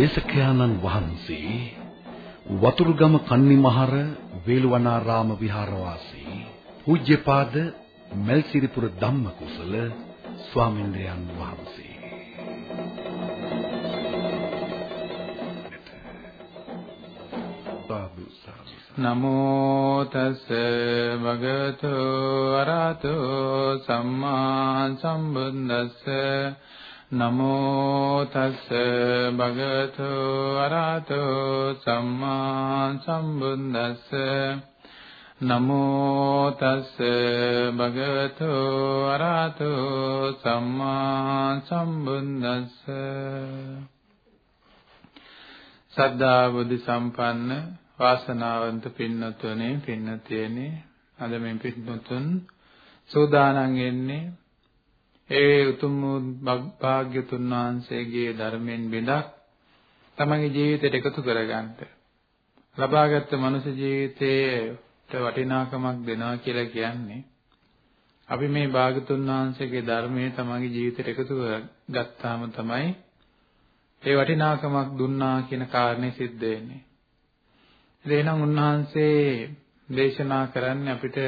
දේශකයාණන් වහන්සේ වතුරුගම කන්නිමහර වේළුවනාරාම විහාරවාසී පූජ්‍යපාද මෙල්සිරිපුර ධම්මකුසල ස්වාමීන්ද්‍රයන් වහන්සේ. නමෝ තස් භගවතු අරහතෝ සම්මා සම්බුද්දස්ස නමෝ තස් භගවතු අරහතෝ සම්මා සම්බුද්දස්ස. නමෝ තස් භගවතු අරහතෝ සම්මා සම්බුද්දස්ස. සද්ධා බුද්ධ සම්පන්න වාසනාවන්ත පින්නතුනේ පින්නතියනේ. අද මේ පින්නතුන් සෝදානම් වෙන්නේ ඒ උතුම් භාග්‍යතුන් වහන්සේගේ ධර්මයෙන් බිඳක් තමගේ ජීවිතයට එකතු කරගන්න. ලබාගත් මනුෂ්‍ය ජීවිතයට වටිනාකමක් දෙනවා කියලා කියන්නේ අපි මේ භාග්‍යතුන් වහන්සේගේ ධර්මයේ තමගේ ජීවිතයට එකතු කරගත්තාම තමයි ඒ වටිනාකමක් දුන්නා කියන කාරණේ සිද්ධ වෙන්නේ. එහෙනම් උන්වහන්සේ දේශනා කරන්නේ අපිට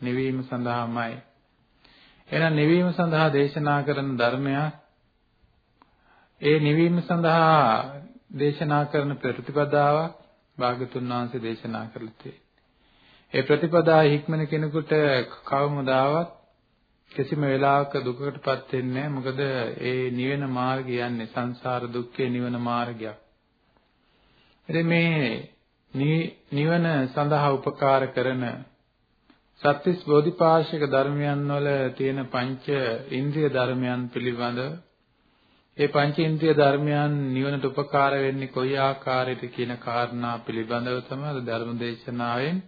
නිවීම සඳහාමයි. එහෙනම් නිවීම සඳහා දේශනා කරන ධර්මයක් ඒ නිවීම සඳහා දේශනා කරන ප්‍රතිපදාවක් භාගතුන් වහන්සේ දේශනා කළා තියෙන්නේ. ඒ ප්‍රතිපදා හික්මන කෙනෙකුට කවමදාවත් කිසිම වෙලාවක දුකකටපත් වෙන්නේ නැහැ. මොකද ඒ නිවෙන මාර්ගය යන්නේ සංසාර දුක්ඛේ නිවන මාර්ගයක්. ඉතින් මේ නිවන සඳහා උපකාර කරන සත්‍විස් බෝධිපාශික ධර්මයන් වල තියෙන පංච ඉන්ද්‍රිය ධර්මයන් පිළිබඳ ඒ පංච ඉන්ද්‍රිය ධර්මයන් නිවනට උපකාර වෙන්නේ කොයි ආකාරයකට කියන කාරණා පිළිබඳව තමයි ධර්ම දේශනාවෙන්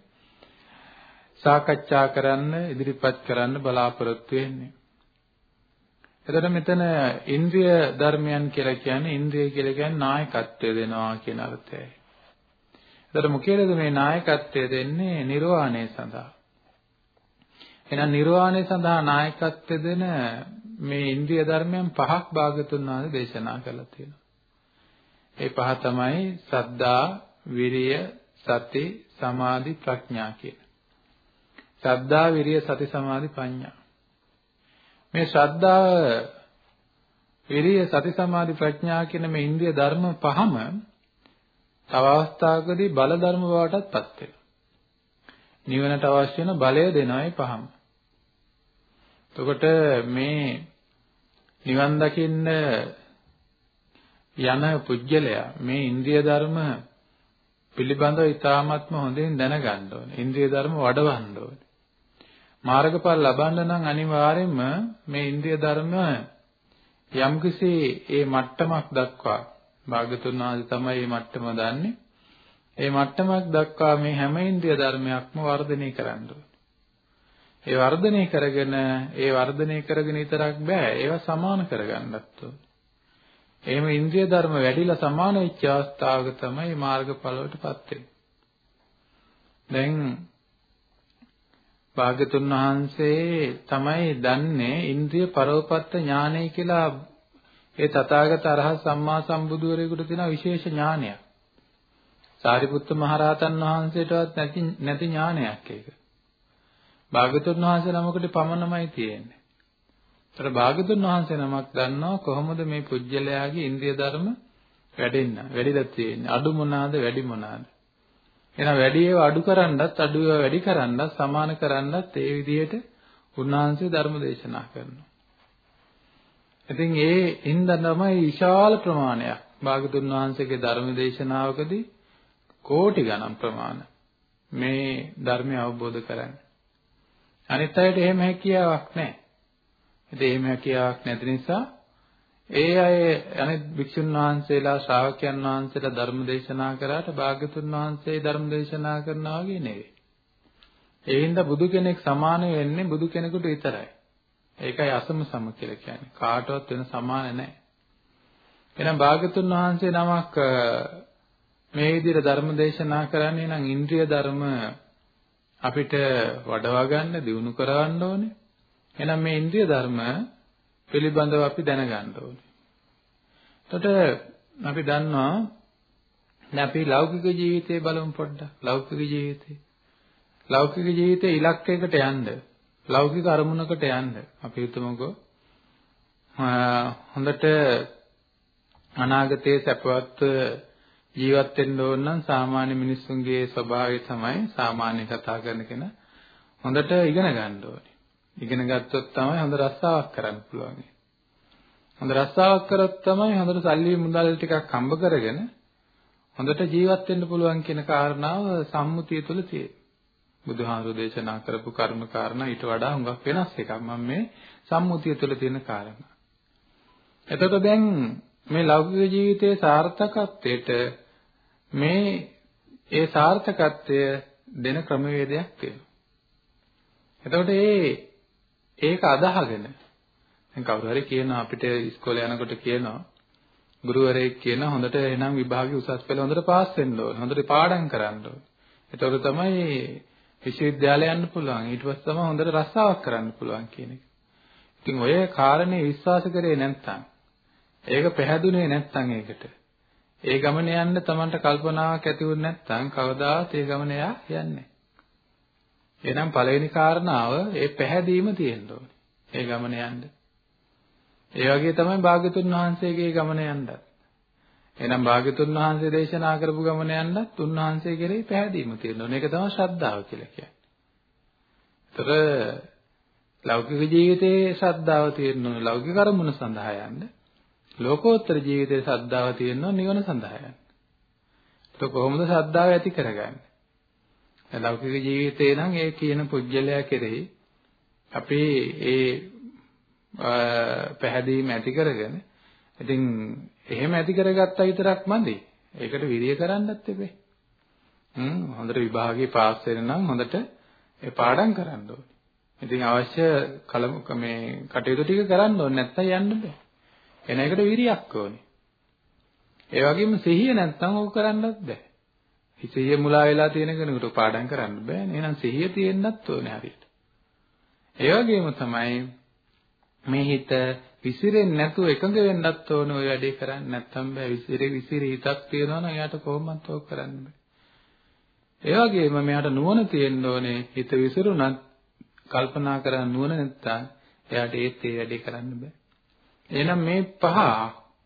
සාකච්ඡා කරන්න ඉදිරිපත් කරන්න බලාපොරොත්තු වෙන්නේ. එතකොට මෙතන ඉන්ද්‍රිය ධර්මයන් කියලා කියන්නේ ඉන්ද්‍රිය කියලා කියන්නේ නායකත්වය දෙනවා කියන අර්ථයයි. එතකොට මොකේද මේ නායකත්වය දෙන්නේ? නිර්වාණය සඳහා. එහෙනම් නිර්වාණය සඳහා නායකත්වය දෙන මේ ඉන්ද්‍රිය ධර්මයන් පහක් භාගතුන් වහන්සේ දේශනා කළා තියෙනවා. ඒ පහ තමයි සද්දා, විරිය, සති, සමාධි, ප්‍රඥා කියන. සද්දා, විරිය, සති, සමාධි, ප්‍රඥා. මේ ශ්‍රද්ධාව, විරිය, සති, සමාධි, ප්‍රඥා කියන මේ ඉන්ද්‍රිය ධර්ම පහම තව අවස්ථාවකදී බල ධර්ම බවටත් පත් වෙනවා. නිවනට අවශ්‍ය වෙන බලය දෙනයි පහම. එතකොට මේ නිවන් දකින්න යන පුජ්‍යලයා මේ ඉන්ද්‍රිය ධර්ම පිළිබඳව ඊ타ත්ම හොඳින් දැනගන්න ඕනේ. ඉන්ද්‍රිය ධර්ම වඩවන්න ඕනේ. මාර්ගඵල ලබන්න නම් අනිවාර්යයෙන්ම මේ ඉන්ද්‍රිය ධර්ම යම්කිසි ඒ මට්ටමක් දක්වා භාගතුන් වහන්සේ තමයි මේ මට්ටම දන්නේ. ඒ මට්ටමක් දක්වා මේ හැම ඉන්ද්‍රිය ධර්මයක්ම වර්ධනය කරන්න ඕනේ. ඒ වර්ධනය කරගෙන ඒ වර්ධනය කරගෙන විතරක් බෑ ඒවා සමාන කරගන්නත් ඕනේ. එහෙම ඉන්ද්‍රිය ධර්ම වැඩිලා සමාන වෙච්ච අවස්ථාවක තමයි මාර්ගඵලවලටපත් වෙන්නේ. දැන් භාග්‍යතුන් වහන්සේ තමයි දන්නේ ඉන්ද්‍රිය පරෝපත්ත ඥානය කියලා ඒ තථාගත අරහත් සම්මා සම්බුදුවරයෙකුට තියෙන විශේෂ ඥානයක්. සාරිපුත්ත මහරහතන් වහන්සේටවත් නැති නැති ඥානයක් ඒක. භාගතුන් වහන්සේ නමකට පමණමයි තියෙන්නේ. ඒතර භාගතුන් වහන්සේ නමක් දන්නවා කොහොමද මේ පුජ්‍යලයාගේ ඉන්ද්‍රිය ධර්ම වැඩෙන්න වැඩිලා තියෙන්නේ. අඩු මොනවාද වැඩි මොනවාද? එහෙනම් වැඩි ඒවා අඩු කරන්නත් අඩු ඒවා වැඩි කරන්නත් සමාන කරන්නත් ඒ විදිහට උන්වහන්සේ ධර්ම දේශනා කරනවා. ඉතින් ඒ හින්දා තමයි විශාල ප්‍රමාණයක් භාගතුන් වහන්සේගේ ධර්ම දේශනාවකදී කෝටි ගණන් ප්‍රමාණ මේ ධර්මය අවබෝධ කරගන්න. අනිත් අයට එහෙම හැකියාවක් නැහැ. ඉතින් එහෙම හැකියාවක් නැති නිසා ඒ අය අනිත් භික්ෂුන් වහන්සේලා ශ්‍රාවකයන් වහන්සේලා ධර්ම දේශනා කරාට භාග්‍යතුන් වහන්සේ ධර්ම දේශනා කරනවා වගේ නෙවෙයි. ඒ හින්දා බුදු කෙනෙක් සමාන වෙන්නේ බුදු කෙනෙකුට විතරයි. ඒකයි අසම සම කියලා කියන්නේ. කාටවත් වෙන සමාන නැහැ. එහෙනම් භාග්‍යතුන් වහන්සේ නමක් මේ විදිහට ධර්ම දේශනා කරන්නේ නම් ඉන්ද්‍රිය ධර්ම අපිට වඩවා ගන්න, දියුණු කරවන්න ඕනේ. එහෙනම් මේ ඉන්ද්‍රිය ධර්ම පිළිබඳව අපි දැනගන්න ඕනේ. එතකොට අපි දන්නවා දැන් අපි ලෞකික ජීවිතේ බලමු පොඩ්ඩක්. ලෞකික ජීවිතේ. ලෞකික ජීවිතේ ඉලක්කයකට යන්න. ලෞකික අරමුණකට යන්න. අපි හිතමුකෝ හොඳට අනාගතයේ සැපවත් ජීවත් වෙන්න ඕන නම් සාමාන්‍ය මිනිස්සුන්ගේ ස්වභාවය තමයි සාමාන්‍ය කතා කරන කෙනා හොඳට ඉගෙන ගන්න ඕනේ. ඉගෙන ගත්තොත් තමයි හොඳ රස්සාවක් කරන්න පුළුවන්. හොඳ රස්සාවක් කරොත් තමයි හොඳට සල්ලි මුදල් ටිකක් හම්බ කරගෙන හොඳට ජීවත් වෙන්න පුළුවන් කියන කාරණාව සම්මුතිය තුළ තියෙනවා. බුදුහාමුදුරු දේශනා කරපු කර්ම කාරණා ඊට වඩා හුඟක් වෙනස් එකක්. මම මේ සම්මුතිය තුළ තියෙන කාරණා. එතකොට දැන් මේ ලෞකික ජීවිතයේ සාර්ථකත්වයට මේ ඒ සාර්ථකත්වය දෙන ක්‍රමවේදයක් තියෙනවා. එතකොට ඒ ඒක අදහගෙන දැන් කවුරු හරි කියනවා අපිට ඉස්කෝලේ යනකොට කියනවා ගුරුවරයෙක් කියන හොඳට එනම් විභාගයේ උසස් පෙළ හොඳට පාස් වෙන්න ඕන. හොඳට පාඩම් කරන්න ඕන. එතකොට තමයි විශ්වවිද්‍යාලය යන්න පුළුවන්. ඊට පස්සේ තමයි හොඳට රස්සාවක් කරන්න පුළුවන් කියන එක. ඉතින් ඔය කාරණේ විශ්වාස කරේ නැත්නම් ඒක පැහැදුනේ නැත්නම් ඒකට ඒ ගමන යන්න Tamanට කල්පනාවක් ඇති වුනේ නැත්නම් කවදාවත් ඒ ගමන යා යන්නේ එහෙනම් පළවෙනි කාරණාව ඒ පැහැදීම තියෙන්න ඕනේ. ඒ ගමන යන්න. ඒ වගේ තමයි භාග්‍යතුන් වහන්සේගේ ගමන යන්නත්. එහෙනම් භාග්‍යතුන් වහන්සේ දේශනා කරපු ගමන යන්නත් උන්වහන්සේ කෙරෙහි පැහැදීම තියෙන්න ඕනේ. ඒක තමයි ශ්‍රද්ධාව කියලා කියන්නේ. ඒතර ලෞකික ජීවිතයේ ශ්‍රද්ධාව තියෙන්න ඕනේ. ලෞකික කර්මන සඳහා යන්න. ලෝකෝත්තර ජීවිතයේ ශ්‍රද්ධාව තියෙනවා නිවන සඳහා යන්න. ඒක කොහොමද ශ්‍රද්ධාව ඇති කරගන්නේ? ලෞකික ජීවිතේ නම් ඒ කියන පුජ්‍යලයා කෙරෙහි අපි ඒ පැහැදීම ඇති කරගෙන ඉතින් එහෙම ඇති කරගත්තා විතරක් මදි. ඒකට විරිය කරන්නත් එපේ. හ්ම් හොඳට විභාගේ පාස් වෙන නම් හොඳට ඒ පාඩම් කරන්න ඕනේ. ඉතින් අවශ්‍ය කලම මේ කටයුතු ටික කරන්න ඕනේ නැත්නම් යන්න බෑ. එන එකට විරියක් ඕනේ. ඒ වගේම සිහිය නැත්නම් ඕක කරන්නත් බෑ. සිහිය මුලා වෙලා තියෙන කෙනෙකුට පාඩම් කරන්න බෑනේ. එහෙනම් සිහිය තියෙන්නත් ඕනේ හරියට. ඒ වගේම තමයි මේ හිත විසිරෙන්නේ නැතුව එකඟ වෙන්නත් ඕන ඔය වැඩේ කරන්නේ නැත්නම් බෑ විසිරේ විසිරේ හිතක් තියනවා නම් එයාට කොහොමවත් ඕක කරන්න බෑ. ඒ වගේම මෙයාට නුවණ තියෙන්න ඕනේ හිත විසිරුණත් කල්පනා කරන්න නුවණ නැත්තම් එයාට ඒත් ඒ වැඩේ කරන්න බෑ. එහෙනම් මේ පහ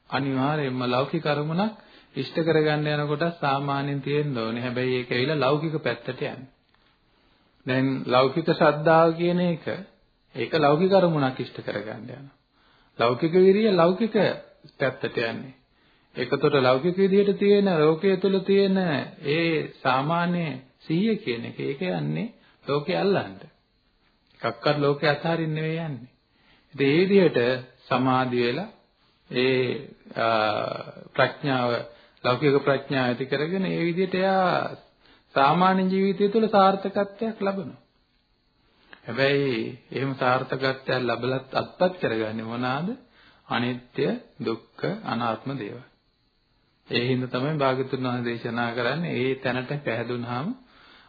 අනිවාර්යයෙන්ම ලෞකික අරමුණක් ඉෂ්ට කරගන්න යනකොට සාමාන්‍යයෙන් තියෙන්න ඕනේ. හැබැයි ඒක ඇවිල්ලා ලෞකික පැත්තට යන්නේ. දැන් ලෞකික ශ්‍රද්ධාව කියන එක ඒක ලෞකික අරමුණක් ඉෂ්ට කරගන්න යනවා. ලෞකික විරිය ලෞකික පැත්තට යන්නේ. ඒකතොට ලෞකික විදිහට තියෙන ලෝකයේ තුල තියෙන ඒ සාමාන්‍ය සිහිය කියන එක ඒක යන්නේ ලෝකේ අල්ලන්න. එකක්වත් ලෝකේ අතහරින්න නෙවෙයි යන්නේ. ඉතින් ඒ විදිහට සමාධි වෙලා ඒ ප්‍රඥාව ලෞකික ප්‍රඥාව ඇති කරගෙන ඒ විදිහට එයා සාමාන්‍ය ජීවිතය තුළ සාර්ථකත්වයක් ලබනවා. හැබැයි එහෙම සාර්ථකත්වයක් ලැබලත් අත්පත් කරගන්නේ මොනවාද? අනිත්‍ය, දුක්ඛ, අනාත්ම දේවල්. ඒ හින්දා තමයි භාගතුන් වහන්සේ දේශනා කරන්නේ ඒ තැනට පැහැදුනහම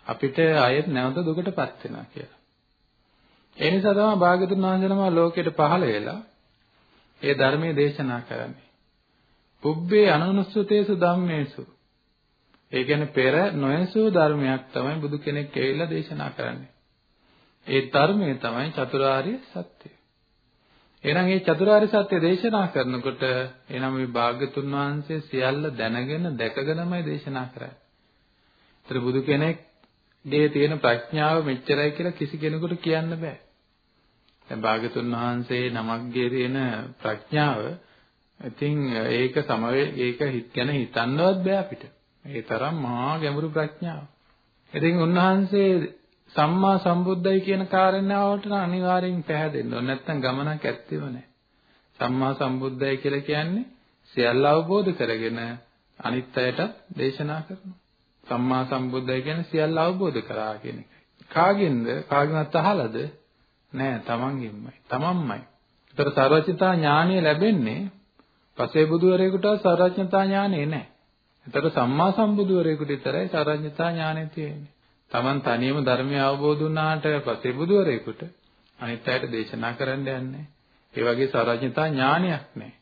අපිට ආයෙත් නැවත දුකටපත් වෙනවා කියලා. ඒ නිසා තමයි භාගතුන් වහන්සේ නම ලෝකෙට පහළ වෙලා ඒ ධර්මයේ දේශනා කරන්නේ. පුබ්බේ අනනුස්සතේසු ධම්මේසු. ඒ කියන්නේ පෙර නොයසූ ධර්මයක් තමයි බුදු කෙනෙක් ඇවිල්ලා දේශනා කරන්නේ. ඒ ධර්මය තමයි චතුරාර්ය සත්‍යය. එහෙනම් මේ චතුරාර්ය සත්‍ය දේශනා කරනකොට එනම් මේ භාග්‍යතුන් වහන්සේ සියල්ල දැනගෙන දැකගෙනමයි දේශනා කරන්නේ. ඒතර බුදු කෙනෙක්ගේ තියෙන ප්‍රඥාව මෙච්චරයි කියලා කිසි කෙනෙකුට කියන්න බෑ. දැන් භාග්‍යතුන් වහන්සේ නමක්ගේ තියෙන ප්‍රඥාව ඉතින් ඒක සමවේ ඒක ගැන හිතන්නවත් බෑ අපිට. ඒ තරම් මහා ගැඹුරු ප්‍රඥාව. ඉතින් උන්වහන්සේ සම්මා සම්බුද්ධයි කියන කාරණාවට අනිවාර්යෙන් පැහැදෙන්න ඕන. නැත්නම් ගමනක් ඇත්තෙම නැහැ. සම්මා සම්බුද්ධයි කියලා කියන්නේ සියල්ල අවබෝධ කරගෙන අනිත් අයට දේශනා කරනවා. සම්මා සම්බුද්ධයි කියන්නේ සියල්ල අවබෝධ කරා කියන එකයි. කාගෙන්ද? කාගෙන්වත් අහලාද? නෑ, තමන්ගෙන්මයි. තමන්මයි. ඒතර සර්වචිතා ඥානය ලැබෙන්නේ පසේ බුදුවරයෙකුට සර්වඥතා ඥානෙ නෑ. ඒතර සම්මා සම්බුදුවරයෙකුට විතරයි සර්වඥතා ඥානෙ තියෙන්නේ. Taman තනියම ධර්මය අවබෝධ වුණාට පසේ බුදුවරයෙකුට අනිත් අයට දේශනා කරන්න යන්නේ. ඒ වගේ සර්වඥතා ඥානයක් නෑ.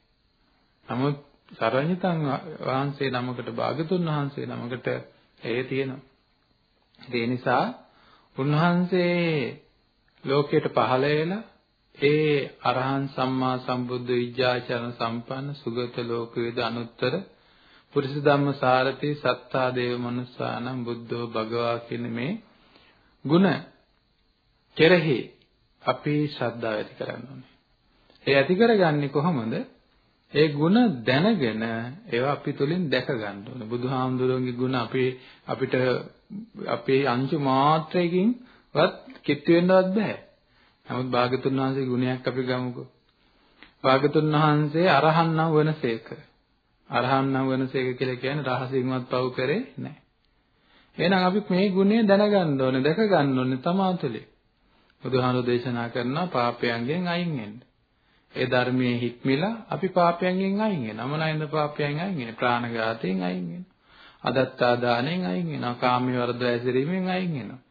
නමුත් සර්වඥතන් වහන්සේ නමකට භාගතුන් වහන්සේ නමකට ඒ තියෙනවා. ඒ නිසා උන්වහන්සේ ලෝකයට පහළ වෙලා ඒ අරහන් සම්මා සම්බුද්ධ විද්‍යාචරණ සම්පන්න සුගත ලෝකවේද අනුත්තර පුරිස ධම්ම සාරති සත්තා දේව මනුස්සානම් බුද්ධෝ භගවා කියන මේ ಗುಣ කෙරෙහි අපි ශ්‍රද්ධාව ඇති කරන්න ඕනේ. ඒ ඇති කරගන්නේ කොහොමද? ඒ ಗುಣ දැනගෙන ඒවා අපි තුලින් දැක ගන්න ඕනේ. බුදුහාමුදුරුවන්ගේ ಗುಣ අපි අපිට අපේ අංශු මාත්‍රයකින්වත් කිට්ටු වෙන්නවත් බෑ. නමුත් භාගතුන් වහන්සේගේ ගුණයක් අපි ගමුකෝ. භාගතුන් වහන්සේ අරහන් නම් වෙනසේක. අරහන් නම් වෙනසේක කියලා කියන්නේ රහසින්වත් පව් කරේ නැහැ. එහෙනම් අපි මේ ගුණය දැනගන්න ඕනේ, දැක ගන්න ඕනේ තමා තුළේ. බුදුහාමුදුරෝ දේශනා කරනවා පාපයන්ගෙන් අයින් වෙන්න. ඒ ධර්මයේ හික්මිලා අපි පාපයන්ගෙන් අයින් වෙනවා. අමනයින්ද පාපයන් අයින් වෙනවා. ප්‍රාණඝාතයෙන් අයින් වෙනවා. අදත්තා දාණයෙන් අයින් වෙනවා. කාමී වර්ධ ඇසිරීමෙන් අයින් වෙනවා.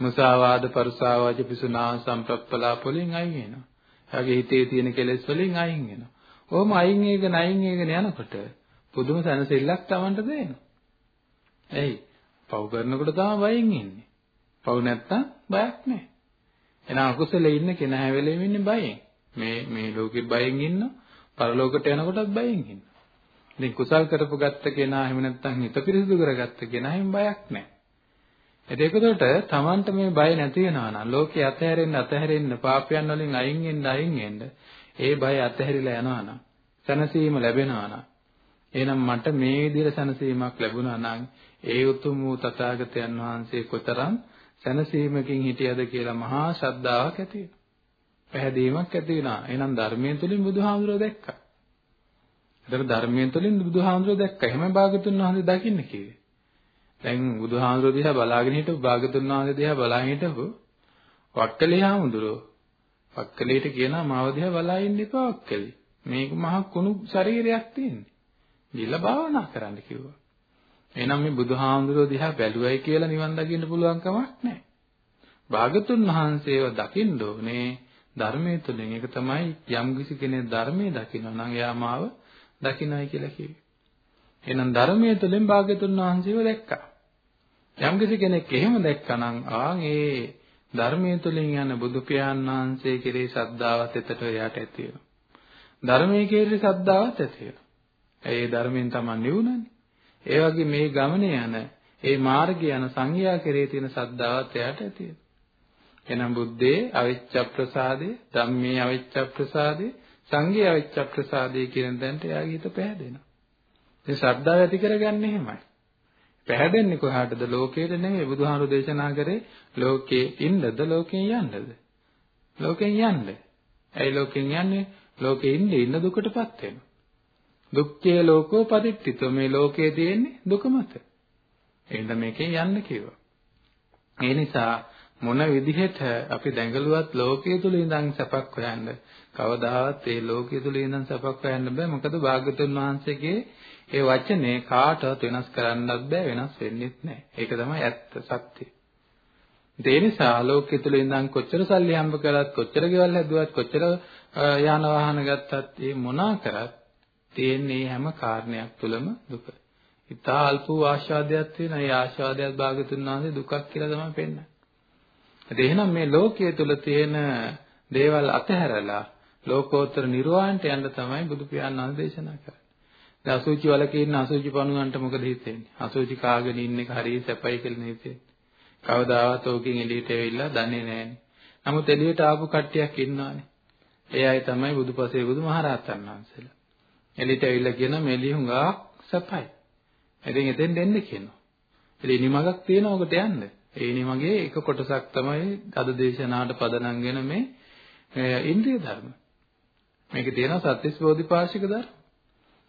මුසාවාද පරුසාවාච පිසුනා සම්ප්‍රප්පලාප වලින් අයින් වෙනවා. එයාගේ හිතේ තියෙන කෙලෙස් වලින් අයින් වෙනවා. ඔහොම අයින් වෙගෙන අයින් වෙගෙන යනකොට පුදුම සැනසෙල්ලක් Tamanට දෙනවා. එයි පව් කරනකොට තමයි බයෙන් ඉන්නේ. පව් නැත්තම් බයක් නැහැ. එහෙනම් අකුසලේ ඉන්න කෙනා හැවෙලෙම ඉන්නේ බයෙන්. මේ මේ ලෝකෙ බයෙන් ඉන්නවා. පරලෝකයට යනකොටත් බයෙන් ඉන්නවා. ඉතින් කුසල් කරපු ගත්ත කෙනා එහෙම නැත්තම් හිත පිරිසිදු කරගත්ත කෙනා එහෙම බයක් නැහැ. එතකොට Tamanට මේ බය නැති වෙනවා නම් ලෝකේ අතහැරෙන්න අතහැරෙන්න පාපයන් වලින් අයින් වෙන්න අයින් වෙන්න ඒ බය අතහැරිලා යනවා නම් සැනසීම ලැබෙනවා නම් එහෙනම් මට මේ විදිහට සැනසීමක් ලැබුණා නම් ඒ උතුම් වූ තථාගතයන් වහන්සේ කොතරම් සැනසීමකින් හිටියද කියලා මහා ශ්‍රද්ධාවක් ඇති වෙනවා. පැහැදීමක් ඇති වෙනවා. එහෙනම් ධර්මයෙන් තුලින් බුදුහාමුදුරුවෝ දැක්කා. ඒතර ධර්මයෙන් තුලින් බුදුහාමුදුරුවෝ දැක්කා. එහෙම භාගතුන් වහන්සේ දකින්න කිව්වේ. දැන් බුදුහාමුදුරුවෝ දිහා බලාගෙන හිටපු භාගතුන් වහන්සේ දිහා බලාගෙන හිටපු වක්කලේ හාමුදුරුවෝ වක්කලේට කියනවා මාව දිහා බලා ඉන්න එපා වක්කලේ. මේක මහ කුණු ශරීරයක් තියෙන්නේ. ගිහලා භාවනා කරන්න කිව්වා. එහෙනම් මේ බුදුහාමුදුරුවෝ දිහා බැලුවයි කියලා නිවන් දකින්න පුළුවන් කමක් නැහැ. භාගතුන් වහන්සේව දකින්න ඕනේ ධර්මයේ තුලින්. ඒක තමයි යම් කිසි කෙනෙක් ධර්මයේ දකිනවා නම් එයා මාව දකින්නයි කියලා කිව්වේ. එහෙනම් ධර්මයේ තුලින් භාගතුන් වහන්සේව දැක්කා. යම් කිසි කෙනෙක් එහෙම දැක්කනම් ආන් ඒ ධර්මයේ තුලින් යන බුදු පියාණන් වහන්සේ කෙරේ ශ්‍රද්ධාවත් එතට එයාට ඇති වෙනවා. ධර්මයේ කෙරේ ශ්‍රද්ධාවත් ඇති වෙනවා. ඒ ධර්මයෙන් තමයි නිවුණන්නේ. ඒ වගේ මේ ගමනේ යන ඒ මාර්ගය යන සංඝයා කෙරේ තියෙන ශ්‍රද්ධාවත් එයාට ඇති වෙනවා. එහෙනම් බුද්දේ අවිච්ඡ ප්‍රසාදේ, ධම්මේ අවිච්ඡ ප්‍රසාදේ, සංඝේ අවිච්ඡ ප්‍රසාදේ කියන දැනට එයාගේ හිත පැහැදෙනවා. ඒ ශ්‍රද්ධාව ඇති කරගන්නේ එහෙමයි. පැහැදෙන්නේ කොහාටද? ලෝකයට නෙමෙයි බුදුහාමුදුරු දේශනා කරේ ලෝකේ ඉන්නද ලෝකෙන් යන්නද? ලෝකෙන් යන්න. ඇයි ලෝකෙන් යන්නේ? ලෝකේ ඉන්නේ ඉන්න දුකටපත් වෙනවා. දුක්ඛේ ලෝකෝ පදිට්ඨිතෝ මේ ලෝකයේ තියෙන්නේ දුක මත. එහෙනම් මේකෙන් යන්න කිව්වා. ඒ නිසා මොන විදිහට අපි දැඟලුවත් ලෝකයේ තුල ඉඳන් සැපක් හොයන්න කවදාවත් ඒ ලෝකයේ තුල ඉඳන් සැපක් හොයන්න බෑ මොකද භාග්‍යතුන් වහන්සේගේ ඒ වචනේ කාටවත් වෙනස් කරන්නත් බෑ වෙනස් වෙන්නෙත් නෑ. ඒක තමයි ඇත්ත සත්‍ය. ඒ නිසා ලෝකෙ තුල ඉඳන් කොච්චර සල්ලි හම්බ කරත් කොච්චර ගෙවල් හැදුවත් කොච්චර යාන වාහන ගත්තත් ඒ මොනා කරත් තියෙන්නේ හැම කාරණයක් තුලම දුක. ඉතා අල්ප වූ ආශාදයක් තියෙන ඒ ආශාදයක් භාගතුන් වහන්සේ දුකක් කියලා තමයි පෙන්නන්නේ. ඒ එහෙනම් මේ ලෝකයේ තුල තියෙන දේවල් අතහැරලා ලෝකෝත්තර නිර්වාණයට යන්න තමයි බුදු පියාණන් වහන්සේ දේශනා කරන්නේ. දැන් අසුචි වලක ඉන්න අසුචි පණුවන්ට මොකද හිතෙන්නේ? අසුචි කාගෙන ඉන්න එක හරිය සැපයි කියලා හිතෙන්නේ. කවදාවත් ඕකෙන් එළියට ඇවිල්ලා දන්නේ නැහැනේ. නමුත් එළියට ආපු කට්ටියක් ඉන්නවානේ. ඒ අය තමයි බුදුපසේ බුදුමහරහතන් වහන්සේලා. එළියට ඇවිල්ලා කියන මෙලිය හුඟා සැපයි. ඉතින් එතෙන් දෙන්න කියනවා. ඉතින් ඉනිමගක් තියෙනවා ඔකට යන්න. ඒ ඉනිමගේ එක කොටසක් තමයි අද දේශනාවට පදනම්ගෙන මේ ඉන්ද්‍රිය ධර්ම. මේකේ තියෙනවා සත්‍විස් බෝධිපාශික ධර්ම.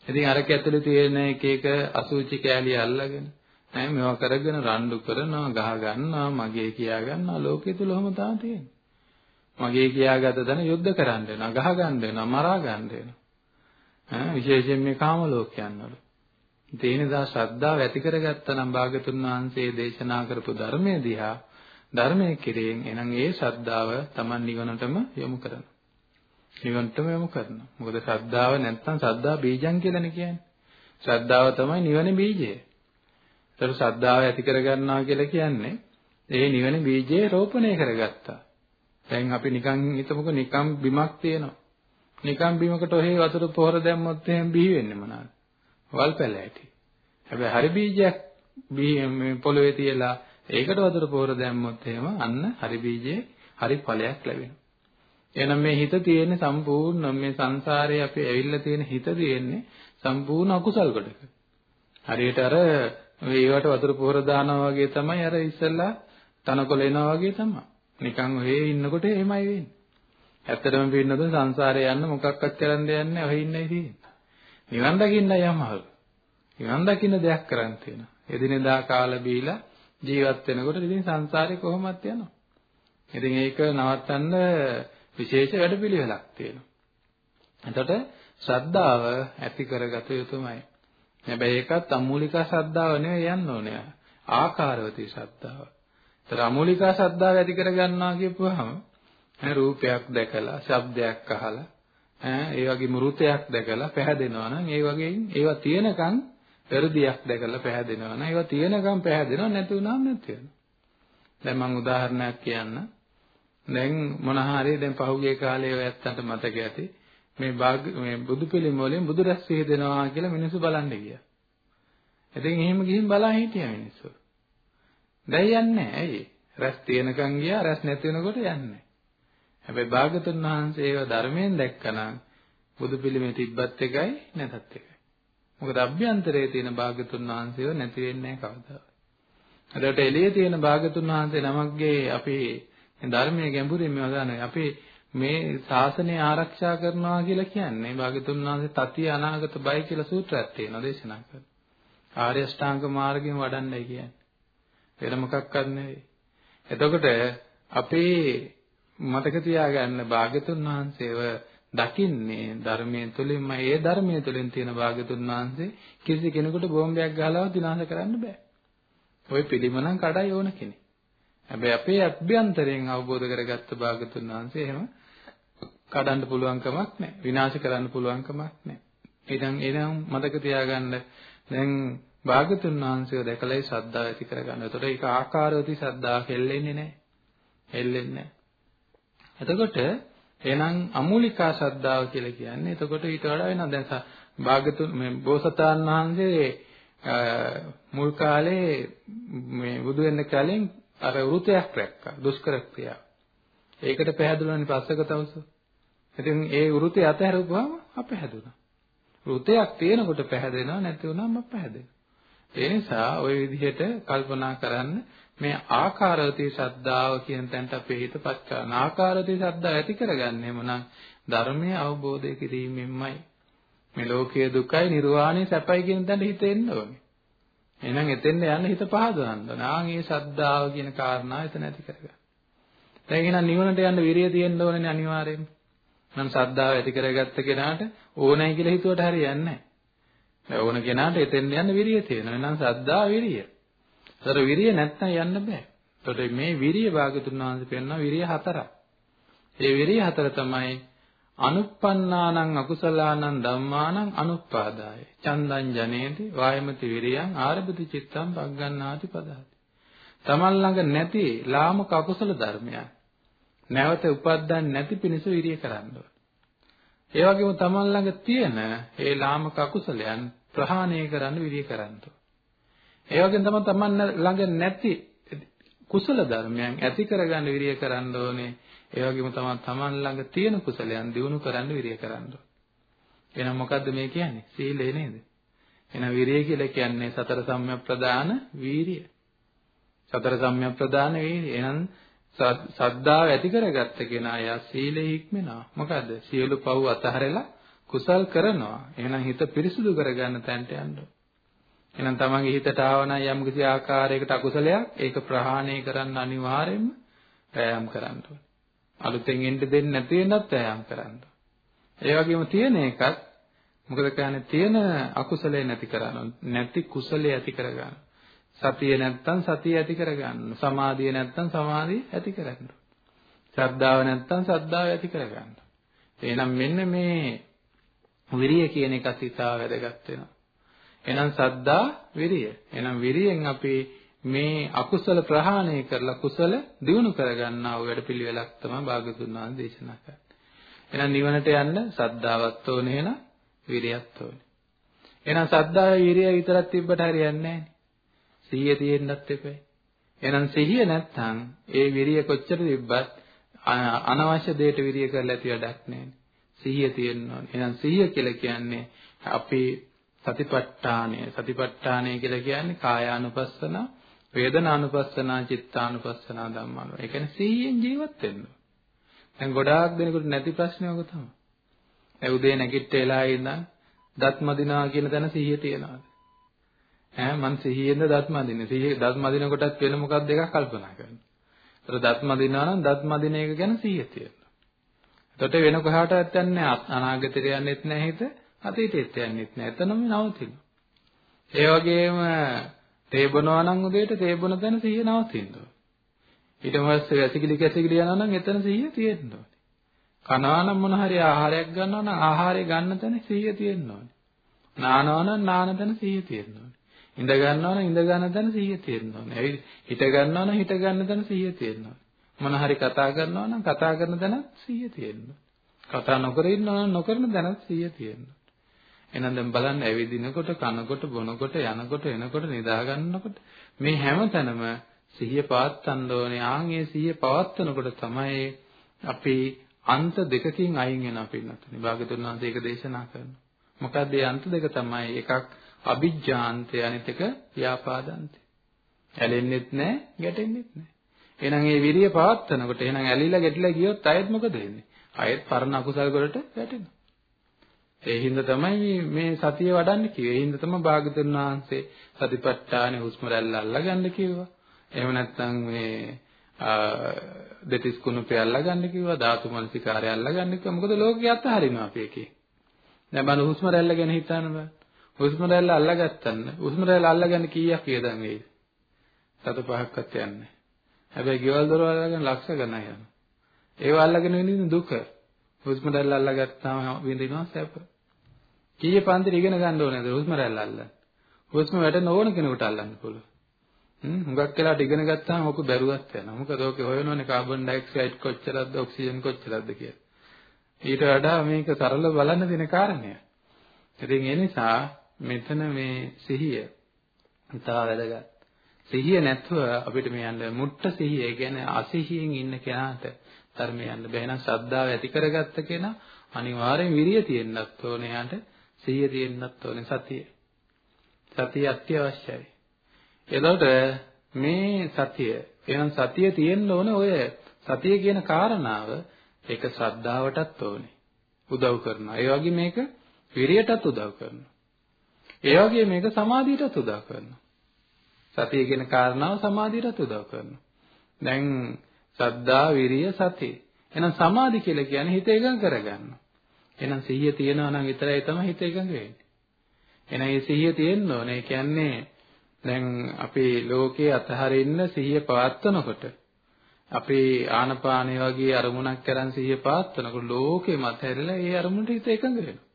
ඉතින් අරක ඇතුලේ තියෙන එක එක අසුචි කෑලි අල්ලගෙන ඈ මේවා කරගෙන රණ්ඩු කරනවා ගහ ගන්නවා මගේ කියා ගන්නවා ලෝකෙ තුල ඔහම තමයි තියෙන්නේ. මගේ කියාගත දන යුද්ධ කරන්න වෙනවා ගහ ගන්න වෙනවා මරා ගන්න වෙනවා. ඈ විශේෂයෙන් මේ කාම ලෝකයන් වල. ඒ නිසා ශ්‍රද්ධාව ඇති කරගත්තා නම් භාගතුන් වහන්සේ දේශනා කරපු ධර්මයේ දිහා ධර්මයේ කෙරෙන් එනං ඒ ශ්‍රද්ධාව Taman නිවනටම යොමු කරනවා. නිවනටම යොමු කරනවා. මොකද ශ්‍රද්ධාව නැත්නම් ශ්‍රද්ධා බීජං කියලානේ කියන්නේ. ශ්‍රද්ධාව තමයි නිවනේ බීජය. ඒතර ශ්‍රද්ධාව ඇති කරගන්නවා කියලා කියන්නේ ඒ නිවනේ බීජය රෝපණය කරගත්තා. දැන් අපි නිකන් හිතමුකෝ නිකන් බිමක් තියෙනවා. නිකන් බිමකට ඔහේ වතුර පොහොර දැම්මොත් එහෙම බිහි වෙන්නේ මොනවාද? වල් පැල ඇති. හැබැයි හරි බීජයක් මේ පොළවේ තියලා ඒකට වතුර පොහොර දැම්මොත් එහෙම අන්න හරි බීජේ හරි ඵලයක් ලැබෙනවා. එහෙනම් මේ හිත තියෙන්නේ සම්පූර්ණ මේ සංසාරේ අපි ඇවිල්ලා තියෙන හිත තියෙන්නේ සම්පූර්ණ අකුසල් කොටක. හරියට අර ඒවට වතුර පොහොර දානවා වගේ තමයි අර ඉස්සෙල්ලා තනකොළ එනවා වගේ තමයි. නිකන් ඔහේ ඉන්නකොට එහෙමයි වෙන්නේ. ඇත්තටම පින්නතුන් සංසාරේ යන්න මොකක්වත් කරන්න යන්නේ ඔහේ ඉන්නයි තියෙන්නේ. නිවන් දකින්නයි යමහල්. නිවන් දකින්න දෙයක් කරන්න තියෙනවා. එදිනෙදා කාල බීලා ජීවත් වෙනකොට ඉතින් සංසාරේ කොහොමවත් යනවා. ඉතින් ඒක නවත්තන්න විශේෂ වැඩපිළිවෙලක් තියෙනවා. එතකොට ශ්‍රද්ධාව ඇති කරගත යුතුමයි. හැබැයි ඒකත් අමූලික ශ්‍රද්ධාව නෙවෙයි යන්න ඕනේ. ආකාරවතී ශ්‍රද්ධාව. ඒතර අමූලිකා ශ්‍රද්ධාව ඇති කරගන්නවා කියපුවාම ඈ රූපයක් දැකලා, ශබ්දයක් අහලා, ඈ ඒ වගේ මෘතයක් දැකලා පැහැදෙනවා නම් ඒ වගේ ඒවා තියෙනකන් හෘදයක් දැකලා පැහැදෙනවා නම් ඒවා තියෙනකන් පැහැදෙනවා නැති වුණාම නැති වෙනවා. දැන් මම උදාහරණයක් කියන්න. දැන් මොන හරි දැන් පහුගිය කාලේ ඔය ඇත්තන්ට මතක ඇති මේ භාග මේ බුදු පිළිම වලින් බුදු රැස් විහිදෙනවා කියලා මිනිස්සු බලන්න ගියා. ඉතින් එහෙම ගිහින් බලන් හිටියා මිනිස්සු. දැන් යන්නේ නැහැ. ඇයි? රැස් තියෙනකන් ගියා රැස් නැති වෙනකොට යන්නේ. හැබැයි භාගතුන් වහන්සේ ඒව ධර්මයෙන් දැක්කනම් බුදු පිළිමේ තිබ්බත් එකයි නැතත් එකයි. මොකද අභ්‍යන්තරයේ තියෙන භාගතුන් වහන්සේව නැති වෙන්නේ නැහැ කවදාවත්. අදට එළියේ තියෙන භාගතුන් වහන්සේ නමක්ගේ අපි ධර්මයේ ගැඹුරින් මේවා දන්නේ. අපි මේ ශාසනය ආරක්ෂා කරනවා කියලා කියන්නේ භාගතුන් වහන්සේ තතිය අනාගත බය කියලා සූත්‍රයක් තියෙනවා දේශනා කරනවා. ආර්ය අෂ්ටාංග මාර්ගයෙන් වඩන්නයි කියන්නේ. වෙන මොකක්වත් නෙවෙයි. එතකොට අපේ මතක තියාගන්න භාග්‍යතුන් වහන්සේව දකින්නේ ධර්මයේ තුලින්ම ඒ ධර්මයේ තුලින් තියෙන භාග්‍යතුන් වහන්සේ කිසි කෙනෙකුට බෝම්බයක් ගහලවත් විනාශ කරන්න බෑ. ওই පිළිමනම් කඩයි ඕන කෙනෙක්. හැබැයි අපේ අභ්‍යන්තරයෙන් අවබෝධ කරගත්ත භාග්‍යතුන් වහන්සේ එහෙම කඩන්න පුළුවන් කමක් නැහැ. විනාශ කරන්න පුළුවන් කමක් නැහැ. ඉතින් එනම් මතක තියාගන්න දැන් භාගතුන් වහන්සේව දැකලායි ශ්‍රද්ධාව ඇති කරගන්න. එතකොට ඒක ආකාරවති ශ්‍රද්ධාව හෙල්ලෙන්නේ නැහැ. හෙල්ලෙන්නේ නැහැ. එතකොට එහෙනම් අමූලිකා ශ්‍රද්ධාව කියලා කියන්නේ එතකොට ඊට වඩා වෙනවා. දැන් භාගතුන් මේ බෝසතාණන් වහන්සේ මුල් කාලේ මේ බුදු වෙන්න කලින් අර වෘතයක් රැක්කා. දුෂ්කර ක්‍රියාව. ඒකට පැහැදුණානේ පස්සක තවස. ඉතින් ඒ වෘතය අතහැරපුවාම අපහැදුණා. වෘතයක් තියෙනකොට පැහැදෙනවා නැති වුණාම අපහැදෙනවා. ඒ නිසා ওই විදිහට කල්පනා කරන්න මේ ආකාරවතී ශ්‍රද්ධාව කියන තැනට අපේ හිතපත් කරන ආකාරවතී ශ්‍රද්ධාව ඇති කරගන්නේ මොනම් ධර්මයේ අවබෝධය කිරීමෙන්මයි මේ ලෝකයේ දුකයි නිර්වාණය සැපයි කියන තැනට හිත එන්න ඕනේ එහෙනම් එතෙන්ද යන්න හිත පහදවන්න ඕනේ ආන් මේ ශ්‍රද්ධාව කියන කාරණාව එතන ඇති කරගන්න දැන් එහෙනම් නිවනට යන්න විරිය තියෙන්න ඕනේ අනිවාර්යයෙන්ම නම් ශ්‍රද්ධාව ඇති කරගත්ත කෙනාට ඕනයි කියලා හිතුවට හරියන්නේ නැහැ ඕන කෙනාට එතෙන් යන්න විරිය තියෙනවා. එහෙනම් සද්දා විරිය. ඒතර විරිය නැත්නම් යන්න බෑ. ඒතකොට මේ විරිය භාගතුන් වහන්සේ පෙන්වන විරිය හතරක්. ඒ විරිය හතර තමයි අනුප්පන්නානං අකුසලානං ධම්මානං අනුප්පාදාය. චන්දං ජනේති වායමති විරියං ආරභති චිත්තං පග්ගණ්ණාති පදාති. තමන් ළඟ නැති ලාමක අකුසල ධර්මයන් නැවත උපද්දන්නේ නැති පිණිස විරිය කරන්න ඕන. ඒ වගේම තමන් ළඟ තියෙන ඒ ලාමක අකුසලයන් ප්‍රහාණය කරන්න විරිය කරන්න ඒ වගේම තමයි තමන් ළඟ නැති කුසල ධර්මයන් ඇති කරගන්න විරිය කරන්න ඕනේ. ඒ වගේම තමයි තමන් ළඟ තියෙන කුසලයන් දිනු කරන්න විරිය කරන්න ඕනේ. එහෙනම් මොකද්ද මේ කියන්නේ? සීලය නේද? එහෙනම් විරිය කියලා කියන්නේ සතර සම්‍යක් ප්‍රදාන වීරිය. සතර සම්‍යක් ප්‍රදාන වීරිය. එහෙනම් සද්ධාව ඇති කරගත්ත කෙනා යා සීලෙ හික්මනවා. මොකද සියලු පව් අතහැරලා කුසල් කරනවා. එහෙනම් හිත පිරිසුදු කරගන්න තැනට යන්න. එහෙනම් තමන්ගේ හිතට ආවනම් යම් කිසි ආකාරයකට අකුසලයක් ඒක ප්‍රහාණය කරන්න අනිවාර්යයෙන්ම වෑයම් කරන්න ඕනේ. අලුතෙන් එන්න දෙන්නේ නැති වෙනත් වෑයම් කරන්න. ඒ වගේම තියෙන එකත් මොකද කියන්නේ තියෙන අකුසලේ නැති කරන්න නැති කුසලයේ ඇති කරගන්න. සතිය නැත්තම් සතිය ඇති කරගන්න. සමාධිය නැත්තම් සමාධිය ඇති කරගන්න. ශ්‍රද්ධාව නැත්තම් ශ්‍රද්ධාව ඇති කරගන්න. එහෙනම් මෙන්න මේ විරිය කියන එකත් ඉතා වැදගත් වෙනවා. එහෙනම් සද්දා විරිය. එහෙනම් විරියෙන් අපි මේ අකුසල ප්‍රහාණය කරලා කුසල දිනු කරගන්නා වූ වැඩපිළිවෙලක් තමයි භාගතුන් වහන්සේ දේශනා කරන්නේ. එහෙනම් නිවනට යන්න සද්දාවත් ඕනේ එහෙනම් විරියත් ඕනේ. එහෙනම් සද්දාව විරිය විතරක් තිබ්බට හරියන්නේ නැහැ. සිහිය තියෙන්නත් එපයි. එහෙනම් සිහිය නැත්නම් ඒ විරිය කොච්චර තිබ්බත් අනවශ්‍ය දෙයට විරිය කරලා ඇති වැඩක් නැහැ. සිහිය තියෙන්න ඕනේ. එහෙනම් සිහිය කියලා කියන්නේ අපේ සතිපට්ඨානය. සතිපට්ඨානය කියලා කියන්නේ කායානුපස්සන, වේදනානුපස්සන, චිත්තානුපස්සන ධම්මානෝ. ඒ කියන්නේ සිහියෙන් ජීවත් වෙන්න. දැන් ගොඩාක් දෙනෙකුට නැති ප්‍රශ්නයක් තමයි. ඒ උදේ නැගිට වෙලා ඉඳන් දත් මදිනවා කියන තැන සිහිය තියනවාද? ඈ මං සිහියෙන්ද දත් මදින්නේ. සිහිය දත් මදින කොටත් වෙන මොකක්ද එකක් කල්පනා කරනවා. ඒතර දත් මදිනවා නම් දත් මදින එක ගැන සිහිය තියෙනවා. එතකොට වෙන කොහාටවත් යන්නේ අනාගතයට යන්නෙත් නැහැ හිත, අතීතයට යන්නෙත් නැහැ. එතනම නවතිනවා. ඒ වගේම තේ බොනවා නම් උදේට තේ බොන තැන සිහිය නවතින්න ඕනේ. ඊට පස්සේ වැසිකිලි කැසිකිලි යනවා නම් එතන සිහිය තියෙන්න ඕනේ. කනවා නම් මොන හරි ආහාරයක් ගන්නවා නම් ආහාරය ගන්න තැන සිහිය තියෙන්න ඕනේ. නානවා නම් නාන තැන සිහිය තියෙන්න ඕනේ. ඉඳ ගන්නවා නම් ඉඳ ගන්න තැන සිහිය තියෙන්න ඕනේ. ඇයි හිට ගන්නවා නම් හිට ගන්න තැන සිහිය තියෙන්න ඕනේ. මොන හරි කතා කරනවා නම් කතා කරන තැන සිහිය තියෙන්න ඕනේ. කතා නොකර ඉන්නවා නම් නොකරන තැන සිහිය තියෙන්න ඕනේ. එහෙනම් දැන් බලන්න ඇවිදිනකොට කනකොට බොනකොට යනකොට එනකොට නිදා ගන්නකොට මේ හැම තැනම සිහිය පවත්වන්න ඕනේ. ආන් ඒ සිහිය පවත්වනකොට තමයි අපි අන්ත දෙකකින් අයින් වෙන අපින්නත්. නිභාගතුන් වහන්සේ ඒක දේශනා කරනවා. මොකක්ද මේ අන්ත දෙක තමයි එකක් අවිජ්ජාන්තය අනිත් එක ව්‍යාපාදාන්තය. ඇලෙන්නෙත් නැහැ, ගැටෙන්නෙත් නැහැ. එහෙනම් මේ විරිය පවත්නකොට එහෙනම් ඇලිලා ගැටිලා ගියොත් අයත් මොකද වෙන්නේ? අයත් පරණ අකුසල් වලට වැටෙනවා. ඒ හින්දා තමයි මේ සතිය වඩන්න කිව්වේ. ඒ හින්දා තමයි භාගතුන් වහන්සේ සතිපට්ඨාන හුස්ම රැල්ල අල්ලගන්න කිව්වා. එහෙම නැත්නම් මේ දෙතිස් කුණුපේ අල්ලගන්න කිව්වා. ධාතු මනසිකාරය අල්ලගන්න කිව්වා. මොකද ලෝකේ අතහරිනවා අපි එකේ. දැන් බලන්න හුස්ම රැල්ල ගැන හිතන්න බෑ. හුස්ම රැල්ල අල්ලගත්තන්න හුස්ම රැල්ල අල්ලගන්න කීයක් වේදන් වේද? සත පහක්වත් යන්නේ. හැබැයි ගෙවල් දොරවල් අල්ලගෙන ලක්ෂ ගණන් යනවා. ඒව අල්ලගෙන විඳින දුක. හුස්ම රැල්ල අල්ලගත්තාම විඳිනවා සැප. කීයේ පන්තිර ඉගෙන ගන්න ඕනේද හුස්ම රැල්ල අල්ලන්න? හුස්ම වැටෙන ඕන කෙනෙකුට අල්ලන්න පුළුවන්. හ්ම් හුඟක් වෙලාට ඉගෙන ගත්තාම ඔක බැරුවත් යනවා. මොකද ඔකේ හොයනෝනේ කාබන් ඩයොක්සයිඩ් කොච්චරද ඔක්සිජන් කොච්චරද කියලා. ඊට වඩා මේක තරල බලන්න දෙන කාරණයක්. ඉතින් ඒ නිසා මෙතන මේ සිහිය ඉතා වැදගත්. සිහිය නැතුව අපිට මේ යන්න මුට්ට සිහිය, ඒ කියන්නේ අසිහියෙන් ඉන්න කෙනාට ධර්මය යන්න බැහැ. එහෙනම් ශ්‍රද්ධාව ඇති කරගත්ත කෙනා අනිවාර්යෙන් විරිය තියෙන්නත් ඕනේ යාට සිහිය තියෙන්නත් ඕනේ සතිය. සතිය අත්‍යවශ්‍යයි. එතකොට මේ සතිය එහෙනම් සතිය තියෙන්න ඕනේ ඔය සතිය කියන කාරණාව ඒක ශ්‍රද්ධාවටත් ඕනේ. උදව් කරනවා. ඒ වගේ මේක විරියටත් උදව් කරනවා. ඒ වගේ මේක සමාධියටත් උදව් කරනවා. සතිය කියන කාරණාව සමාධියටත් උදව් කරනවා. දැන් සද්දා විරිය සති. එහෙනම් සමාධි කියලා කියන්නේ හිත එකඟ කරගන්න. එහෙනම් සිහිය තියනවා නම් විතරයි තමයි හිත එකඟ වෙන්නේ. එහෙනම් මේ සිහිය තියෙන්න ඕනේ. ඒ කියන්නේ දැන් අපේ ලෝකයේ අතහරින්න සිහිය පවත්වනකොට අපේ ආනපානය වගේ අරමුණක් කරන් සිහිය පවත්වනකොට ලෝකෙ මත හැරිලා ඒ අරමුණට හිත එකඟ වෙනවා.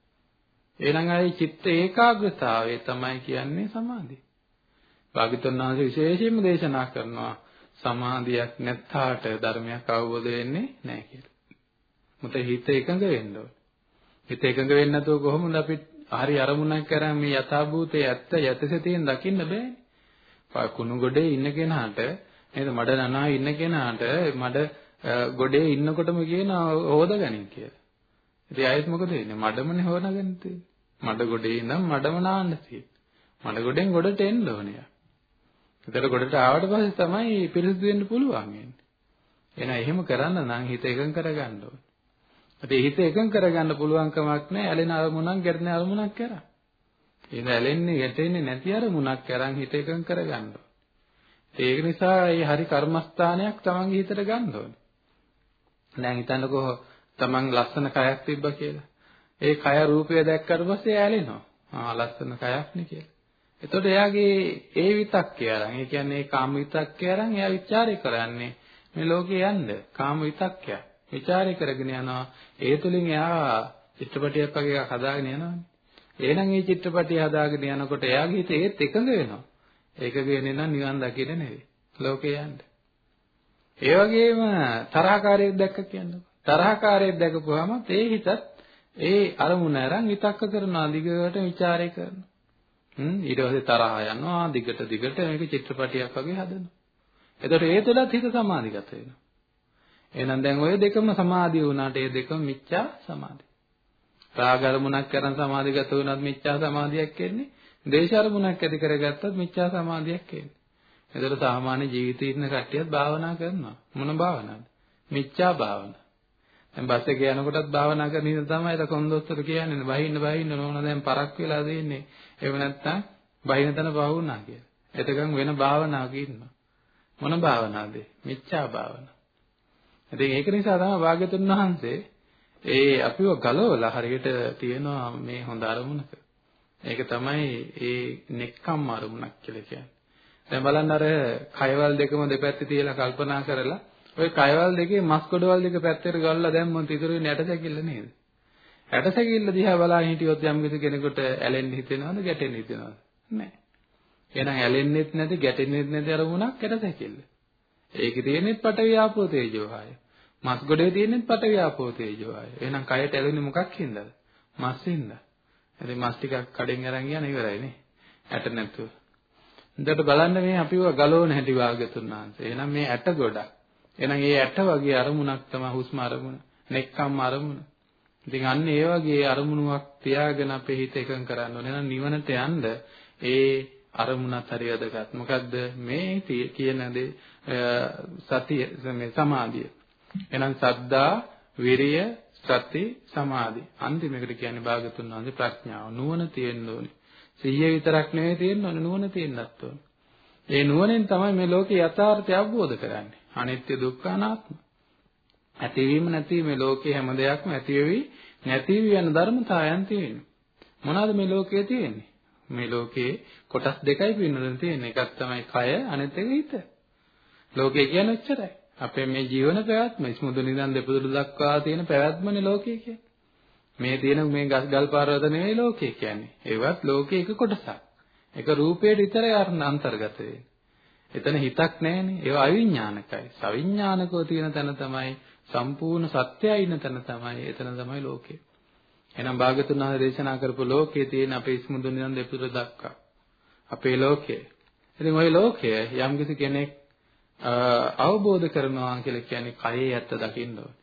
එහෙනම් අයි චිත්ත ඒකාග්‍රතාවය තමයි කියන්නේ සමාධිය. භාග්‍යතුන් වහන්සේ විශේෂයෙන්ම දේශනා කරනවා සමාධියක් නැත්තාට ධර්මයක් අවබෝධ වෙන්නේ නැහැ කියලා. මුත හිත එකඟ වෙන්න ඕන. හිත එකඟ වෙන්නේ නැතුව කොහොමද අපි හරි අරමුණක් කරන් මේ යථාභූතයේ ඇත්ත යතසතියෙන් දකින්න බෑනේ. කුණු ගොඩේ ඉන්න කෙනාට නේද මඩ නනා ඉන්න කෙනාට මඩ ගොඩේ ඉන්නකොටම කියන හොදගනින් කියලා. ඉතින් ආයෙත් මොකද වෙන්නේ? මඩමනේ හොනගන්න තියෙන්නේ. මඩ ගොඩේ ඉඳන් මඩම නාන්න තියෙන්නේ. මඩ ගොඩෙන් ගොඩට එන්න ඕනේ. එතකොට ගොඩට ආවට පස්සේ තමයි පිරිසිදු වෙන්න පුළුවන් වෙන්නේ. එහෙනම් එහෙම කරන්න නම් හිත එකඟ කරගන්න ඕනේ. ඒ හිත එකඟ කරගන්න පුළුවන් කමක් නැහැ. ඇලෙන අරමුණක්, ගැටෙන අරමුණක් කරා. එහෙනම් ඇලෙන්නේ, ගැටෙන්නේ නැති අරමුණක් කරන් හිත එකඟ කරගන්න ඕනේ. ඒක නිසා මේ හරි කර්මස්ථානයක් තමන්ගේ හිතට ගන්න ඕනේ. දැන් හිතන්නකෝ තමන් ලස්සන කයක් තිබ්බා කියලා. ඒ කය රූපය දැක්කට පස්සේ ඇලෙනවා. ආ ලස්සන කයක් නේ කියලා. එතකොට එයාගේ ඒ විතක්කය අරන්, ඒ කියන්නේ කාම විතක්කය අරන් එයා ਵਿਚාරය කරන්නේ මේ ලෝකේ යන්න කාම විතක්කය. ਵਿචාරය කරගෙන යනවා. ඒ තුලින් එයා චිත්‍රපටයක් වගේ එකක් හදාගෙන යනවානේ. එහෙනම් මේ චිත්‍රපටය හදාගෙන යනකොට එයාගේ හිත ඒත් එකඟ වෙනවා. ඒක කියන්නේ නම් නිවන් දකින්න නෙවෙයි. ලෝකේ යන්න. ඒ වගේම තරහකාරයෙක් දැක්ක කියන්නේ. තරහකාරයෙක් දැකපුවාම ඒ හිතත් ඒ අරමුණ අරන් විතක්ක කරනවා දිගට ਵਿਚාරය කරනවා. හ්ම් ඊට පස්සේ තරහා යනවා දිගට දිගට මේක චිත්‍රපටයක් වගේ හදනවා. එතකොට ඒ තුලත් හිත සමාධිගත වෙනවා. එහෙනම් දැන් ওই දෙකම සමාධිය වුණාට ඒ දෙකම මිච්ඡා සමාධිය. රාග අරමුණක් කරන් සමාධිගත වුණත් මිච්ඡා සමාධියක් එන්නේ. දේශ අරමුණක් ඇති කරගත්තත් මිච්ඡා සමාධියක් එන්නේ. එතකොට සාමාන්‍ය ජීවිතේ ඉන්න කට්ටියත් භාවනා කරනවා. මොන භාවනාවද? මිච්ඡා භාවනා. දැන් බස් එකේ යනකොටත් භාවනා කරන ඉඳ තමයි ඒක කොන්දොස්තර කියන්නේ. බහින්න බහින්න නෝන දැන් පරක් වෙලා දෙන්නේ. එහෙම නැත්නම් බහින තැන පහුණා කියලා. එතකන් වෙන භාවනාවක ඉන්නවා. මොන භාවනාවද? මිච්ඡා භාවනාව. ඉතින් ඒක නිසා තමයි වාග්යතුන් වහන්සේ ඒ අපිව ගලවලා හරියට තියෙනවා මේ හොඳ අරමුණක. ඒක තමයි ඒ නෙක්කම් අරමුණක් කියලා කියන්නේ. දැන් බලන්න අර කයවල් දෙකම දෙපැත්තේ තියලා කල්පනා කරලා ওই කයවල් දෙකේ මස් ගොඩවල් දෙක පැත්තට ගල්ලා දැම්මොත් ඉතුරු වෙන්නේ ඇටසැකිල්ල නේද? ඇටසැකිල්ල දිහා බලාගෙන හිටියොත් යම් කිසි කෙනෙකුට ඇලෙන්න හිතෙනවද ගැටෙන්න හිතෙනවද? නැහැ. එහෙනම් ඇලෙන්නෙත් නැති ගැටෙන්නෙත් නැති අරමුණක් ඇටසැකිල්ල. ඒකේ තියෙන්නේ පටවිය ආපෝ තේජෝ ආය. මස් ගොඩේ තියෙන්නේ පටවිය ආපෝ තේජෝ ආය. එහෙනම් කයට ඇලෙන්නේ මොකක් හින්දාද? මස් හින්දා. ඉතින් මස් ටිකක් කඩෙන් අරන් ගියාන ඉවරයි නේ. ඇට නැතුව. එතකොට බලන්න මේ අපිව ගලවන හැටි වාගතුන් වහන්සේ. එහෙනම් මේ ඇට ගොඩක්. එහෙනම් මේ ඇට වගේ අරමුණක් තමයි හුස්ම අරමුණ. නෙක්කම් අරමුණ. ඉතින් අන්න ඒ වගේ අරමුණක් තියාගෙන අපේ හිත එකඟ කරන්න ඕනේ. එහෙනම් නිවනට යන්න ඒ අරමුණත් හරි වැදගත්. මොකද්ද මේ කියන දේ සතිය මේ සමාධිය. එහෙනම් සද්දා, විරිය, සති, සමාධි. අන්තිමකට කියන්නේ භාගතුන් වහන්සේ ප්‍රඥාව. නුවණ තියෙන්න ඕනේ. සිහිය විතරක් නෙවෙයි තියෙන්න ඕනේ නුවණ තියෙන්නත් ඕනේ. ඒ නුවණෙන් තමයි මේ ලෝකේ යථාර්ථය අවබෝධ කරන්නේ. අනිත්‍ය දුක්ඛ අනාත්ම. ඇතිවීම නැතිවීම මේ ලෝකේ හැම දෙයක්ම ඇති වෙවි නැති වෙවි යන ධර්මතාවයන් තියෙනවා. මොනවාද මේ ලෝකයේ තියෙන්නේ? මේ ලෝකේ කොටස් දෙකයි පින්නන තියෙන්නේ. එකක් තමයි කය අනිත් එක හිත. ලෝකය කියන්නේ ඔච්චරයි. අපේ මේ ජීවන පැවැත්ම ඉස්මුදු නිදන් දෙපොදුළු දක්වා තියෙන පැවැත්මනේ ලෝකය කියන්නේ. මේ තියෙන මේ ගස් ගල් පාරවත නෙවෙයි ලෝකය කියන්නේ. ඒවත් ලෝකයේ එක කොටසක්. ඒක රූපයට විතරයි අන්තර්ගත වෙන්නේ. එතන හිතක් නැහැනේ. ඒවා අවිඥානිකයි. සවිඥානිකව තියෙන තැන තමයි සම්පූර්ණ සත්‍යය ඉන්න තැන තමයි එතන තමයි ලෝකය. එහෙනම් භාගතුන් වහන්සේ දේශනා කරපු ලෝකයේ තියෙන අපේ ඉස්මුදුන් ඉඳන් දෙපතුල දක්වා අපේ ලෝකය. ඉතින් ওই ලෝකය යම්කිසි කෙනෙක් අවබෝධ කරනවා කියලා කියන්නේ කයේ ඇත්ත දකින්න ඕනේ.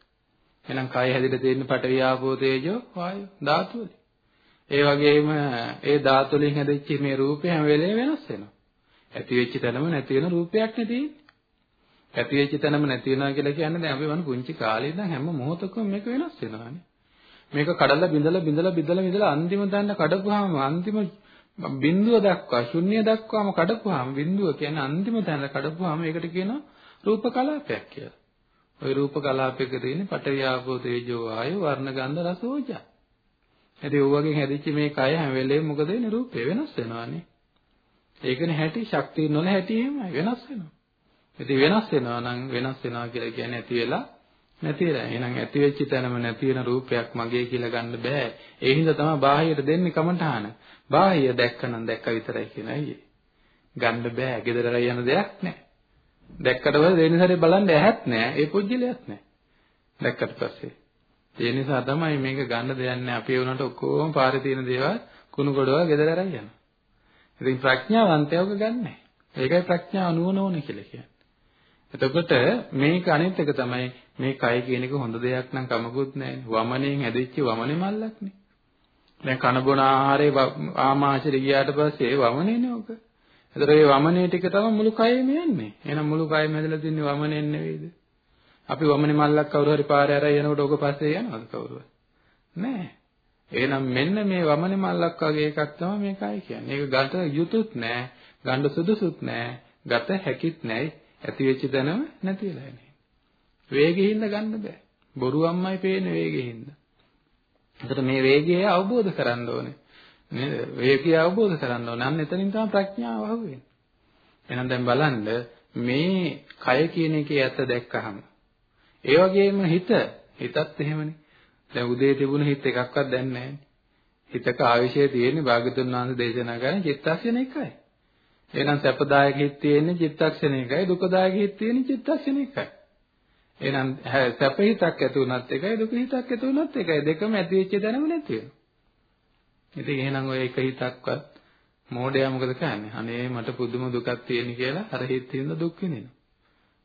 එහෙනම් කය හැදිලා තියෙන පඨවි ආපෝ තේජෝ වායෝ ධාතු වලින්. ඒ වගේම ඒ ධාතු වලින් හැදිච්ච මේ රූපය හැම වෙලේම වෙනස් වෙනවා. ඇති වෙච්ච තැනම නැති වෙන රූපයක් නේ තියෙන්නේ. ඇති වෙච්ච තැනම නැති වෙනවා කියලා කියන්නේ දැන් අපි වань පුංචි කාලේ ඉඳන් හැම මොහොතකම මේක වෙනස් වෙනවානේ. මේක කඩලා බිඳලා බිඳලා බිඳලා බිඳලා අන්තිම තැන කඩපුවාම අන්තිම බිඳුව දක්වා ශුන්‍ය දක්වාම කඩපුවාම බිඳුව කියන්නේ අන්තිම තැන කඩපුවාම ඒකට කියනවා රූප කලාපයක් කියලා. ওই රූප කලාපයක තියෙන පඨවි ආපෝ තේජෝ ආයෝ වර්ණ ගන්ධ රස ඕජා. ඉතින් ඔය වගේ හැදිච්ච මේ කය හැම වෙලේම මොකද වෙන්නේ රූපේ වෙනස් වෙනවානේ. ඒකනේ හැටි ශක්තිය නොල හැටි එහෙමයි වෙනස් වෙනවා. ඉතින් වෙනස් වෙනවා නම් වෙනස් වෙනවා කියලා කියන්නේ ඇති වෙලා නැති වෙලා. එහෙනම් ඇති වෙච්ච තැනම නැති වෙන රූපයක් මගේ කියලා ගන්න බෑ. ඒ හින්දා තමයි බාහියට දෙන්නේ කමටහන. බාහිය දැක්කනම් දැක්ක විතරයි කියන අයියේ. ගන්න බෑ. gedara යන දෙයක් නෑ. දැක්කට පස්සේ දෙවෙනි සැරේ බලන්න ඇහත් නෑ. ඒ පුජ්‍යලයක් නෑ. දැක්කට පස්සේ. ඒ නිසා තමයි මේක ගන්න දෙයක් නෑ. අපේ උනට ඔක්කොම පාරේ තියෙන දේවල් කුණු ගොඩවල් gedara යනවා. ඉතින් ප්‍රඥාවන්තයෝක ගන්නෑ. ඒකයි ප්‍රඥාව නුවණ ඕනේ කියලා කියන්නේ. එතකොට මේක අනිත් එක තමයි මේ කය කියන එක හොඳ දෙයක් නම් කමකුත් නැහැ. වමනෙන් හැදිච්ච වමනේ මල්ලක්නේ. දැන් කන බොන ආහාරේ ආමාශයට ගියාට පස්සේ වමනේනේ ඔක. එතකොට මේ වමනේ ටික තමයි මුළු කයෙම යන්නේ. එහෙනම් මුළු කයෙම හැදලා තින්නේ වමනෙන් නෙවෙයිද? අපි වමනේ මල්ලක් කවුරු හරි පාරේ අරයි යනකොට ඔක පස්සේ යනවද කවුරුවත්? නැහැ. එහෙනම් මෙන්න මේ වමනේ මල්ලක් වගේ එකක් තමයි මේ කය කියන්නේ. ඒක ගත යුතුයත් නැහැ, ගන්න සුදුසුත් නැහැ, ගත හැකිත් නැහැ. ඇති වෙච්ච තැනම නැති වෙලා යන්නේ. වේගෙින්ද ගන්න බෑ. බොරු අම්මයි පේන්නේ වේගෙින්ද. එතකොට මේ වේගය අවබෝධ කරගන්න ඕනේ. නේද? වේගය අවබෝධ කරගන්න ඕනේ. අන්න එතනින් තමයි ප්‍රඥාව අහුවෙන්නේ. එහෙනම් දැන් බලන්න මේ කය කියන එකේ ඇත්ත දැක්කහම ඒ වගේම හිත හිතත් එහෙමනේ. දැන් උදේ තිබුණ හිත එකක්වත් දැන් නැහැ. හිතක ආවිෂය තියෙන්නේ භාගතුන් වහන්සේ දේශනා කරන චිත්තක්ෂණ එකයි. එහෙනම් සැපදායක හිත තියෙන්නේ චිත්තක්ෂණ එකයි දුකදායක හිත තියෙන්නේ චිත්තක්ෂණ එකයි. එහෙනම් සැප හිතක් ඇති වුණත් එකයි දුක හිතක් ඇති වුණත් එකයි දෙකම ඇති වෙච්ච දැනම නැති වෙනවා. ඉතින් එහෙනම් ඔය එක හිතක්වත් මෝඩයා මොකද කරන්නේ? අනේ මට පුදුම දුකක් තියෙන කියලා අර හිත හින්ද දුක් විඳිනවා.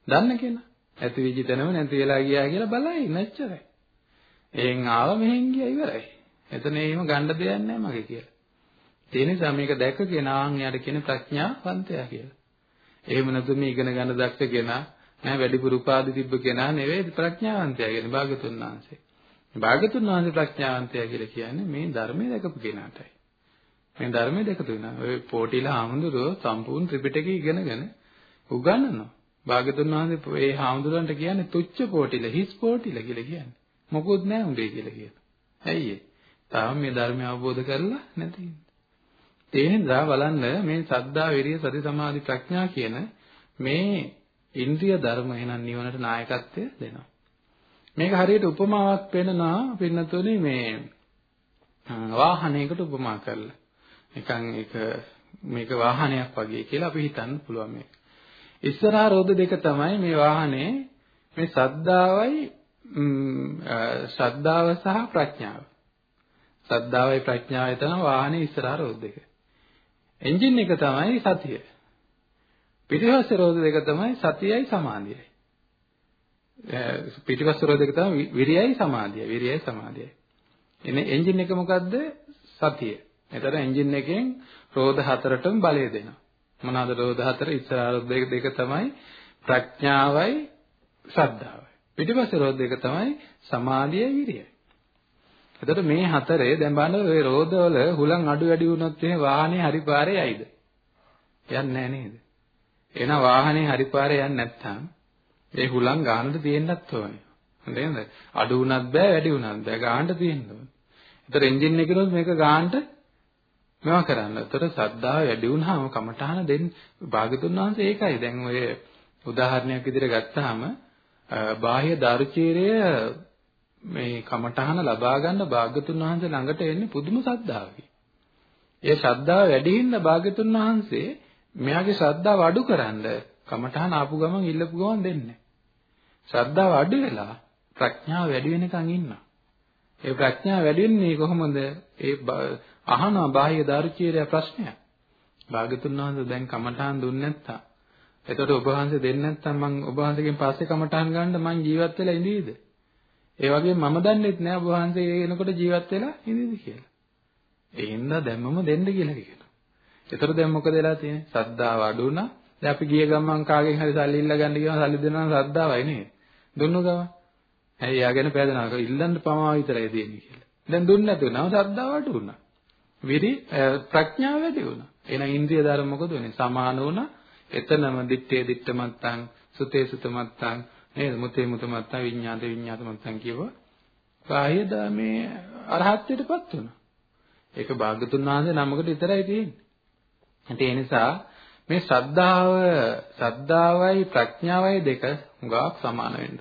දන්න කෙනා ඇති වෙච්ච දැනම නැති වෙලා ගියා කියලා බලයි නැච්චරයි. එහෙන් ආව මෙහෙන් ගියා ඉවරයි. එතන එහෙම ගන්න දෙයක් නැහැ මගේ කියලා. ඒ නිසා මේක දැකගෙන ආන් යාට කියන ප්‍රඥාවන්තයා කියලා. එහෙම නැතු මේ ඉගෙන ගන්න දක්ෂ කෙනා නෑ වැඩිපුර උපාධි තිබ්බ කෙනා නෙවෙයි ප්‍රඥාවන්තයා කියන්නේ භාගතුන් වහන්සේ. භාගතුන් වහන්සේ ප්‍රඥාවන්තයා කියලා කියන්නේ මේ ධර්මයේ දැකපු කෙනාටයි. මේ ධර්මයේ දැකපු කෙනා. ඔය පොටිලා ආමුදුරෝ සම්පූර්ණ ත්‍රිපිටකය ඉගෙනගෙන උගන්වනවා. භාගතුන් වහන්සේ මේ හාමුදුරන්ට කියන්නේ තුච්ච පොටිල හිස් පොටිල කියලා කියන්නේ. මොකුත් නෑ උඹේ කියලා කියනවා. ඇයි ඒ? තාම මේ ධර්මය අවබෝධ කරලා නැති. ඒ හින්දා බලන්න මේ සද්ධා විරිය සති සමාධි ප්‍රඥා කියන මේ ඉන්ද්‍රිය ධර්ම එහෙනම් නිවනට නායකත්වය දෙනවා. මේක හරියට උපමාවක් පෙන්නනවා පින්නතුනේ මේ වාහනයකට උපමා කරලා. නිකන් ඒක මේක වාහනයක් වගේ කියලා අපි හිතන්න පුළුවන් මේක. ඉස්සරහා රෝද දෙක තමයි මේ වාහනේ මේ සද්ධාවයි ශ්‍රද්ධාව සහ ප්‍රඥාව. ශ්‍රද්ධාවයි ප්‍රඥාවයි තමයි වාහනේ ඉස්සරහා රෝද දෙක. එන්ජින් එක තමයි සතිය. පිටිපස්සේ රෝද දෙක තමයි සතියයි සමාධියයි. පිටිපස්සේ රෝද දෙක තමයි විරියයි සමාධියයි. විරියයි සමාධියයි. එනේ එන්ජින් එක මොකද්ද? සතිය. එතකොට එන්ජින් එකෙන් රෝද හතරටම බලය දෙනවා. මොනවාද රෝද හතර? ඉස්සරහා රෝද දෙක දෙක තමයි ප්‍රඥාවයි ශ්‍රද්ධාවයි. පිටිපස්සේ රෝද දෙක තමයි සමාධියයි විරියයි. එතකොට මේ හතරේ දැන් බලන්න ඔය රෝදවල හුලං අඩු වැඩි වුණොත් එහෙනම් වාහනේ හරි පාරේ යයිද? යන්නේ නැහැ නේද? එහෙනම් වාහනේ හරි පාරේ යන්නේ නැත්නම් ඒ හුලං ගානට තියෙන්නත් ඕනේ. හරිද? අඩු වුණත් බෑ වැඩි වුණත් බෑ ගානට තියෙන්න ඕනේ. ඒතර එන්ජින් එකනොත් මේක ගානට මේවා කරන්න. ඒතර සද්දාව වැඩි වුණාම කමටහන දෙන්න භාගතුන් වහන්සේ ඒකයි. දැන් ඔය උදාහරණයක් විදිහට ගත්තාම බාහ්‍ය දාර්චීරය මේ කමඨහන ලබා ගන්න භාග්‍යතුන් වහන්සේ ළඟට එන්නේ පුදුම ශ්‍රද්ධාවකින්. ඒ ශ්‍රද්ධාව වැඩි හින්දා භාග්‍යතුන් වහන්සේ මෙයාගේ ශ්‍රද්ධාව අඩු කරන්න කමඨහන ආපු ගමන් ඉල්ලපු ගමන් දෙන්නේ. ශ්‍රද්ධාව අඩු වෙලා ප්‍රඥාව වැඩි වෙනකන් ඉන්නවා. ඒ ප්‍රඥාව වැඩි වෙන්නේ කොහොමද? ඒ අහන බාහ්‍ය දාර්ශනික ප්‍රශ්නයක්. භාග්‍යතුන් වහන්සේ දැන් කමඨහන් දුන්නේ නැත්තම් එතකොට ඔබ වහන්සේ දෙන්නේ නැත්තම් මම ඔබ වහන්සේගෙන් පස්සේ කමඨහන් ගන්න මං ජීවත් වෙලා ඉඳීද? ඒ වගේම මම දන්නෙත් නෑ ඔබ වහන්සේ එනකොට ජීවත් වෙලා ඉඳීද කියලා. ඒ හින්දා දැම්මම දෙන්න කියලා කියනවා. ඒතර දැන් මොකද වෙලා තියෙන්නේ? සද්දාව අඩු වුණා. දැන් අපි ගිය ගමන් කාගෙන් හරි සල්ලි ඉල්ල ගන්න ගියම සල්ලි දෙනවා නම් සද්දාවයි නේද? දුන්නු ගම. ඇයි යාගෙන පෑදෙනවා. ඉල්ලන්න පමා විතරයි තියෙන්නේ කියලා. දැන් දුන්නේ නැතුව නම සද්දාව අඩු වුණා. විරි ප්‍රඥාව වැඩි වුණා. එහෙනම් ඉන්ද්‍රිය ධර්ම මොකද වෙන්නේ? සමාන වුණා. එතනම දිත්තේ දිත්තමත්තං සුතේ සුතමත්තං නේද? මුතේ මුතමත්තා විඤ්ඤාත විඤ්ඤාතමත්තන් කියව. කාය මේ අරහත්ත්වයටපත් වෙනවා. ඒක භාගතුන් වහන්සේ නමකට විතරයි තියෙන්නේ. ඒ නිසා මේ ශ්‍රද්ධාව ශ්‍රද්ධාවයි ප්‍රඥාවයි දෙක හුඟක් සමාන වෙන්න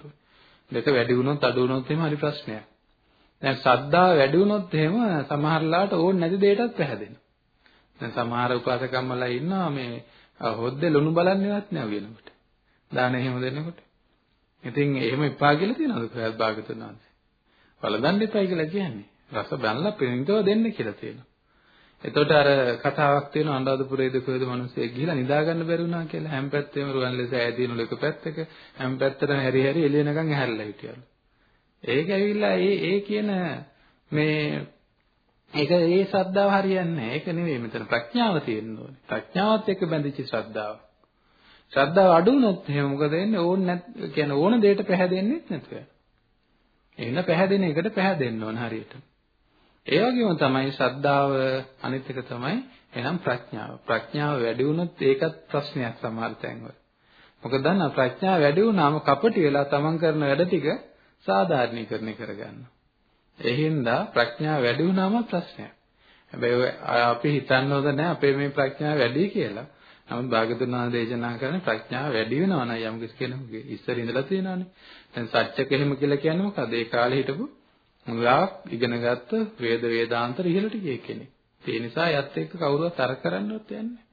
දෙක වැඩි වුණොත් අඩු වුණොත් එහෙම හරි ප්‍රශ්නයක්. දැන් ශ්‍රද්ධාව වැඩි වුණොත් එහෙම සමහරලාට ඕන නැති දෙයකටත් පැහැදෙනවා. දැන් සමහර උපාසකම්මලා ඉන්නවා මේ හොද්දේ ලුණු බලන්නේවත් නෑ වෙනකොට. දාන එහෙම දෙන්නකොට. ඉතින් එහෙම එපා කියලා තියනවද ප්‍රයත් භාගතුන් වහන්සේ? වළඳන්න එපයි කියලා කියන්නේ. රස බැලලා පිළිඳව දෙන්න කියලා තියෙනවා. එතකොට අර කතාවක් තියෙනවා අනුරාධපුරයේ දුකේද මිනිස්සෙක් ගිහිලා නිදා ගන්න බැරි වුණා කියලා හැම පැත්තෙම රුවන් ලෙස ඈදිනු එක පැත්තක හැම පැත්තටම හැරි හැරි එළියනකන් ඇහැරලා හිටියලු. ඒක ඇවිල්ලා ඒ ඒ කියන මේ ඒක ඒ ශ්‍රද්ධාව හරියන්නේ නැහැ. ඒක නෙවෙයි මෙතන ප්‍රඥාව තියෙන්න ඕනේ. ප්‍රඥාවත් එක්ක බැඳිච්ච ශ්‍රද්ධාව. ශ්‍රද්ධාව අඩු වුණොත් එහෙම මොකද වෙන්නේ? ඕන නැත් කියන්නේ ඕන දෙයකට පැහැදෙන්නේ නැතුව. එහෙනම් පැහැදෙන එකට පැහැදෙන්න ඕන හරියට. ඒ වගේම තමයි ශ්‍රද්ධාව අනිත් එක තමයි එහෙනම් ප්‍රඥාව. ප්‍රඥාව වැඩි වුණොත් ඒකත් ප්‍රශ්නයක් සමහර තැන්වල. මොකද දන්නා ප්‍රඥාව වැඩි වුණාම කපටි වෙලා තමන් කරන වැඩ ටික සාධාරණීකරණය කරගන්නවා. ඒ හින්දා ප්‍රඥාව වැඩි වුණාම ප්‍රශ්නයක්. හැබැයි අපි හිතන්න හොඳ නැහැ අපේ මේ ප්‍රඥාව වැඩි කියලා. නමුත් භාගතුන් වහන්සේ දේශනා කරන ප්‍රඥාව වැඩි වෙනවා නම් යම් කිසි කෙනෙකුගේ ඉස්සර ඉඳලා තියෙනවානේ. දැන් සත්‍යක එහෙම කියලා කියන්නේ මොකද? ඒ කාලේ හිටපු මුලාක් ඉගෙනගත්ත වේද වේදාන්ත ඉහළට ගිය කෙනෙක්. ඒ නිසා යත් එක්ක කවුරුවත් තර්ක කරන්නවත් යන්නේ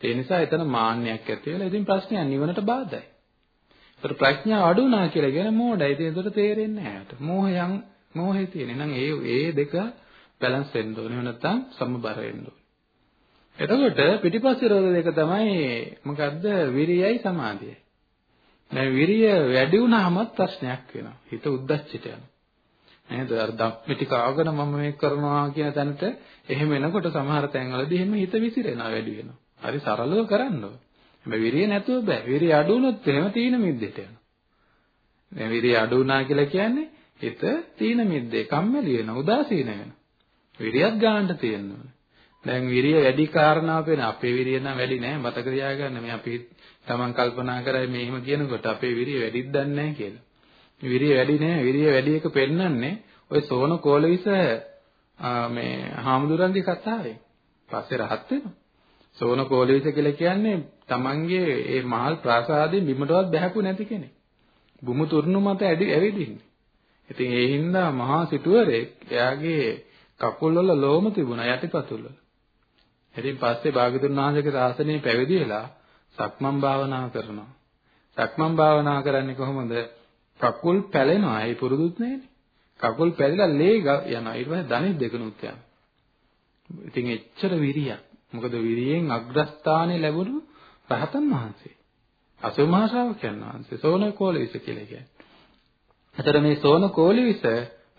ඒ නිසා එතන මාන්නයක් ඇති වෙලා ඉතින් ප්‍රශ්නයක් නිවනට බාධායි. ඒතර ප්‍රඥාව අඩු වුණා කියලා කියන මෝඩයි. ඉතින් ඒකට තේරෙන්නේ නැහැ. මෝහයන් මෝහේ තියෙන. එහෙනම් ඒ ඒ දෙක බැලන්ස් වෙන්න ඕනේ. නැත්නම් සමබර වෙන්න ඕනේ. එතකොට පිටිපස්සේ රෝධ දෙක තමයි මොකද්ද? විරියයි සමාධියයි. දැන් විරිය වැඩි වුණාමත් ප්‍රශ්නයක් වෙනවා. හිත උද්දච්චයට යනවා. නේද? අර ධම්මිටි කාගෙන මම මේක කරනවා කියන තැනට එහෙම එනකොට සමහර තැන්වලදී එහෙම හිත විසිරෙනවා වැඩි වෙනවා. හරි සරලව කරන්න ඕන. හැබැයි විරිය නැතුව බෑ. විරිය අඩු වුණොත් එහෙම තීන මිද්දෙට යනවා. දැන් විරිය අඩු වුණා කියලා කියන්නේ හිත තීන මිද්දේ කම්මැලි වෙනවා, උදාසීන වෙනවා. විරියත් ගන්න තියෙන්න ඕනේ. දැන් විරිය වැඩි කාරණාවක් වෙන අපේ විරිය නම් වැඩි නෑ මතක තියාගන්න මේ අපි Taman කල්පනා කරයි මේ එහෙම කියනකොට අපේ විරිය වැඩිද දන්නේ නැහැ කියලා. විරිය වැඩි නෑ විරිය වැඩි එක පෙන්වන්නේ ඔය සෝන කෝලවිස මේ හාමුදුරන්ගේ කතාවේ. පස්සේ රහත් වෙනවා. සෝන කෝලවිස කියලා කියන්නේ Tamanගේ ඒ මහල් ප්‍රාසාදයෙන් බිමටවත් බැහැපු නැති කෙනෙක්. බුමු තුරුණු මත ඇවිදින්නේ. ඉතින් ඒ හින්දා මහා සිටුවරේ එයාගේ කකුල් වල ලෝම තිබුණා යටිපතුල් වල. ඉතින් පස්සේ භාගතුන් වහන්සේගේ ශාසනය පැවිදි වෙලා සක්මන් භාවනා කරනවා. සක්මන් භාවනා කරන්නේ කොහොමද? කකුල් පැලෙනවා. ඒ පුරුදුත් නැහැනේ. කකුල් පැලිලා ලේ යනවා. ඊට පස්සේ ධනෙත් දෙකනුත් යනවා. ඉතින් එච්චර විරියක්. මොකද විරියෙන් අග්‍රස්ථානය ලැබුණු රහතන් වහන්සේ. අසෝමහා ශ්‍රාවකයන් වහන්සේ සෝන කෝලවිස කියලා කියන්නේ. අතර මේ සෝන කෝලවිස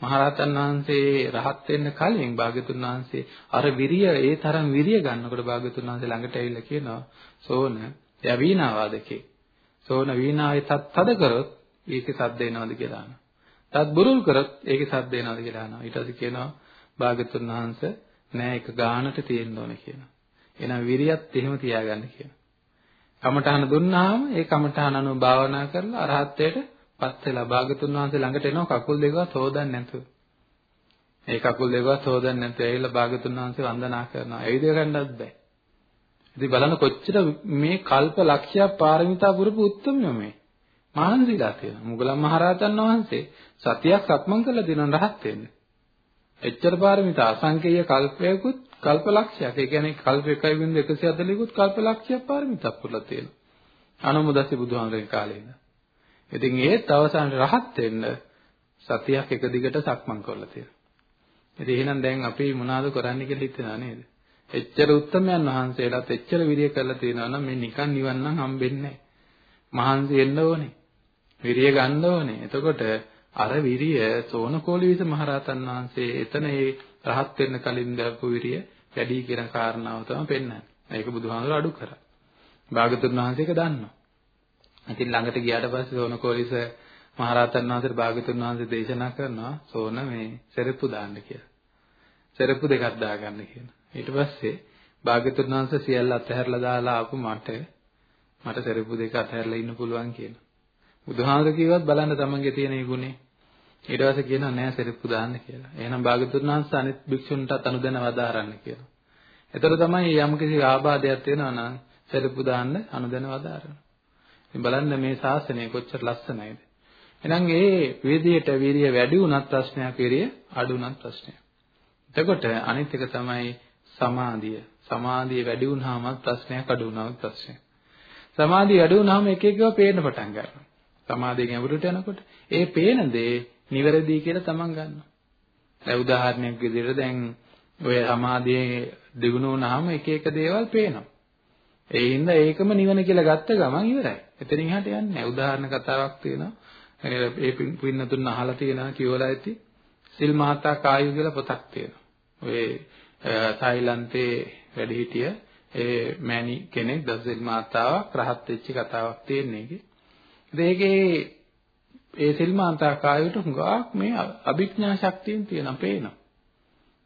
මහරහතන් වහන්සේ රහත් වෙන්න කලින් භාග්‍යතුන් වහන්සේ අර විරිය ඒ තරම් විරිය ගන්නකොට භාග්‍යතුන් වහන්සේ ළඟට ඇවිල්ලා කියනවා සෝන එයා වීණා වාදකේ. සෝන වීණාවේ තත් තද කරොත් ඒකේ සද්ද එනවද කියලා අහනවා. තත් බුරුල් කරොත් ඒකේ සද්ද එනවද කියලා අහනවා. ඊට පස්සේ කියනවා භාග්‍යතුන් වහන්සේ නෑ ඒක ගානට තියෙන්න ඕනේ කියනවා. එහෙනම් විරියත් එහෙම තියාගන්න කියනවා. කමඨහන දුන්නාම ඒ කමඨහන අනුව භාවනා කරලා අරහත්ත්වයට පත් වෙලා භාගතුන් වහන්සේ ළඟට එනවා කකුල් දෙකවත් හොදන්නේ නැතුව. ඒ කකුල් දෙකවත් හොදන්නේ නැතුව ඇවිල්ලා භාගතුන් වහන්සේ වන්දනා කරනවා. ඇවිද ගන්නවත් බෑ. ඉතින් බලන්න කොච්චර මේ කල්ප ලක්ෂයක් පාරමිතා පුරපු උත්තරම මේ. මහන්සිලා තියෙනවා. මුගලන් මහරහතන් වහන්සේ සතියක් සක්මන් කරලා දිනන රහත් වෙන්නේ. එච්චර පාරමිතා අසංකේය කල්පයකුත් කල්ප ලක්ෂයක්. ඒ කියන්නේ කල්ප 1.140කුත් කල්ප ලක්ෂයක් පාරමිතා පුරලා තියෙනවා. අනුමුදස්සි බුදුහාමරගේ කාලේ ඉඳන්. ඉතින් ඒත් අවසානයේ රහත් වෙන්න සතියක් එක දිගට සක්මන් කරලා තියෙනවා. ඉතින් එහෙනම් දැන් අපි මොනවද කරන්න කියලා හිතනවා නේද? එච්චර උත්තමයන් වහන්සේලාත් එච්චර විරිය කරලා තියෙනවා නම් මේ නිකන් නිවන් නම් හම්බෙන්නේ නැහැ. මහන්සි වෙන්න ඕනේ. විරිය ගන්න ඕනේ. එතකොට අර විරිය සෝනකෝලිවිස මහරහතන් වහන්සේ එතන ඒ රහත් වෙන්න කලින් දැක්වපු විරිය වැඩි කියන කාරණාව තමයි පෙන්වන්නේ. ඒක බුදුහාමුදුරුවෝ අඩු කරා. භාගතුන් වහන්සේක දන්නවා. ඉතින් ළඟට ගියාට පස්සේ සෝනකෝලිස මහරහතන් වහන්සේ භාගතුන් වහන්සේ දේශනා කරනවා සෝන මේ සෙරප්පු දාන්න කියලා. සෙරප්පු දෙකක් දාගන්න කියලා. ඊට පස්සේ භාගතුන් වහන්සේ සියල්ල අතහැරලා දාලා ආපු මට මට සෙරප්පු දෙක අතහැරලා ඉන්න පුළුවන් කියලා. බුදුහාමර කිව්වත් බලන්න තමන්ගේ තියෙන මේ ගුණේ. ඊට පස්සේ කියනවා නෑ සෙරප්පු දාන්න කියලා. එහෙනම් භාගතුන් වහන්සේ අනිත් භික්ෂුන්ටත් අනුදැන වදාරන්න කියලා. එතකොට තමයි යම් කිසි ආබාධයක් තියෙනවා නම් සෙරප්පු දාන්න අනුදැන වදාරන්න. ඉතින් බලන්න මේ ශාසනය කොච්චර ලස්සනයිද. එහෙනම් ඒ විදියට වීරිය වැඩි වුණත් ප්‍රශ්නයක් වීරිය අඩු වුණත් ප්‍රශ්නයක්. එතකොට අනිත් එක තමයි සමාධිය. සමාධිය වැඩි වුණාම ප්‍රශ්නයක් අඩු වුණාම ප්‍රශ්නයක්. සමාධිය වැඩි වුණාම එක එකව පේන්න පටන් ගන්නවා. සමාධිය ගැඹුරට යනකොට ඒ පේන දේ නිවැරදි කියලා තමන් ගන්නවා. දැන් උදාහරණයක් විදිහට දැන් ඔය සමාධියේ දිනු වුණාම එක එක දේවල් පේනවා. ඒ හින්දා ඒකම නිවන කියලා ගත්ත ගමන් ඉවරයි. එතනින් එහාට යන්නේ නැහැ. උදාහරණ කතාවක් තියෙනවා. ඒ පින්නතුන් අහලා තියෙනවා කියවලා ඇති. සිල් මහතා කායු කියලා පොතක් තියෙනවා. ඔය තායිලන්තේ වැඩිහිටිය ඒ මෑණි කෙනෙක් දසිල් මාතාවක් රහත් වෙච්ච කතාවක් තියෙන එකේ. ඒකේ ඒ සිල් මාතා කායුට හුඟක් මේ අභිඥා ශක්තියෙන් තියෙන පේනවා.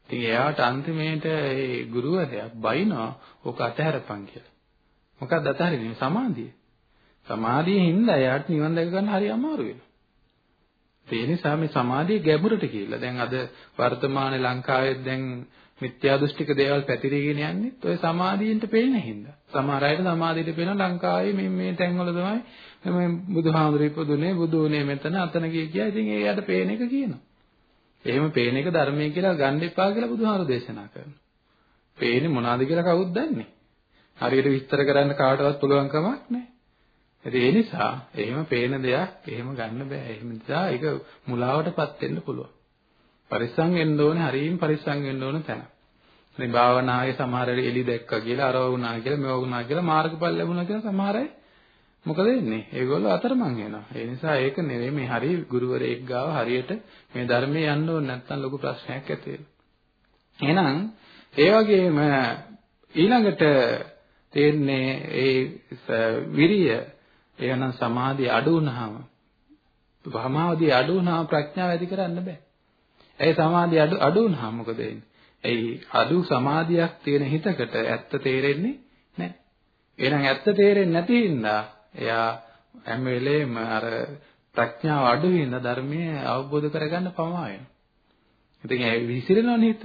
ඉතින් එයාට අන්තිමේට ඒ ගුරුවරයා බයිනවා ඕක අතහැරපන් කියලා. මොකක්ද අතහරින්නේ? සමාධිය. සමාධියෙන් හින්දා එයාට නිවන් දැක ගන්න හරි අමාරු වෙනවා. ඒ නිසා මේ සමාධිය ගැඹුරට කියලා. දැන් අද වර්තමාන ලංකාවේ දැන් මිත්‍යා දෘෂ්ටික දේවල් පැතිරීගෙන යන්නේ ඔය සමාධියෙන්ට පේන හින්දා. සමහර අයට සමාධියට පේන ලංකාවේ මේ මේ තැන්වල තමයි මේ බුදුහාමුදුරු ඉපදුනේ බුදු උනේ මෙතන අතන කිය කියා ඉතින් ඒකට පේන එක කියනවා. එහෙම පේන එක ධර්මයේ කියලා ගන්න එපා කියලා බුදුහාමුදුරු දේශනා කරනවා. පේන්නේ මොනවද කියලා කවුද දන්නේ? හරියට විස්තර කරන්න කාටවත් පුළුවන් කමක් නැහැ. ඒ නිසා එහෙම පේන දෙයක් එහෙම ගන්න බෑ. එහෙම නිසා ඒක මුලාවටපත් වෙන්න පුළුවන්. පරිස්සම් වෙන්න ඕනේ හරියින් පරිස්සම් වෙන්න ඕන තැන. ඉතින් භාවනාවේ සමහර එලි දැක්කා කියලා අරව වුණා කියලා මෙව වුණා කියලා මාර්ගඵල ලැබුණා කියලා සමහර අය මොකද වෙන්නේ? ඒගොල්ලෝ අතරමං වෙනවා. ඒ නිසා ඒක නෙවෙයි මේ හරි ගුරුවරයෙක් ගාව හරියට මේ ධර්මයේ යන්න ඕනේ නැත්නම් ලොකු ප්‍රශ්නයක් ඇති වෙනවා. එහෙනම් ඒ වගේම ඊළඟට තේන්නේ ඒ විරිය එහෙනම් සමාධිය අඩු වුණාම භාමාවදී අඩු වුණාම ප්‍රඥාව ඇති කරන්න බෑ. ඒ සමාධිය අඩු අඩු වුණාම මොකද වෙන්නේ? ඒ අඩු සමාධියක් තියෙන හිතකට ඇත්ත තේරෙන්නේ නැහැ. එහෙනම් ඇත්ත තේරෙන්නේ නැති හින්දා එයා හැම වෙලේම අර ප්‍රඥාව අඩු වෙන ධර්මයේ අවබෝධ කරගන්න පමා වෙනවා. ඉතින් ඒ විසිරෙනවනේ හිත.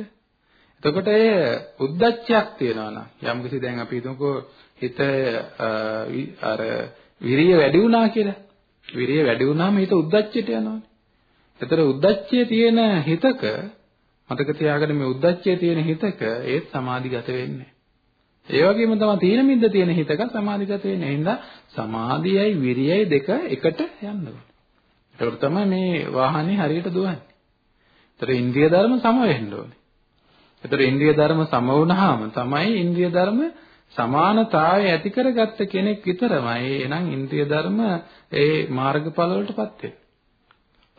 එතකොට ඒ උද්දච්චයක් තියෙනවා නම් යම්කිසි දැන් අපි හිතමුකෝ හිත අර විරිය වැඩි වුණා කියලා. විරිය වැඩි වුණාම හිත උද්දච්චයට යනවානේ. ඒතර උද්දච්චයේ තියෙන හිතක මතක තියාගන්න මේ උද්දච්චයේ තියෙන හිතක ඒත් සමාධිගත වෙන්නේ. ඒ වගේම තමයි තීන මිද්ද තියෙන හිතක සමාධිගත වෙන්නේ. එහෙනම් සමාධියයි විරියයි දෙක එකට යන්න ඕනේ. ඒකට තමයි මේ වාහනේ හරියට දුවන්නේ. ඒතර ඉන්ද්‍රිය ධර්ම සම වෙන්න ඕනේ. ඒතර ඉන්ද්‍රිය ධර්ම සම වුණාම තමයි ඉන්ද්‍රිය ධර්ම සමානතාවය ඇති කරගත්ත කෙනෙක් විතරමයි එනං ඉන්ද්‍රිය ධර්ම ඒ මාර්ගඵල වලටපත් වෙන්නේ.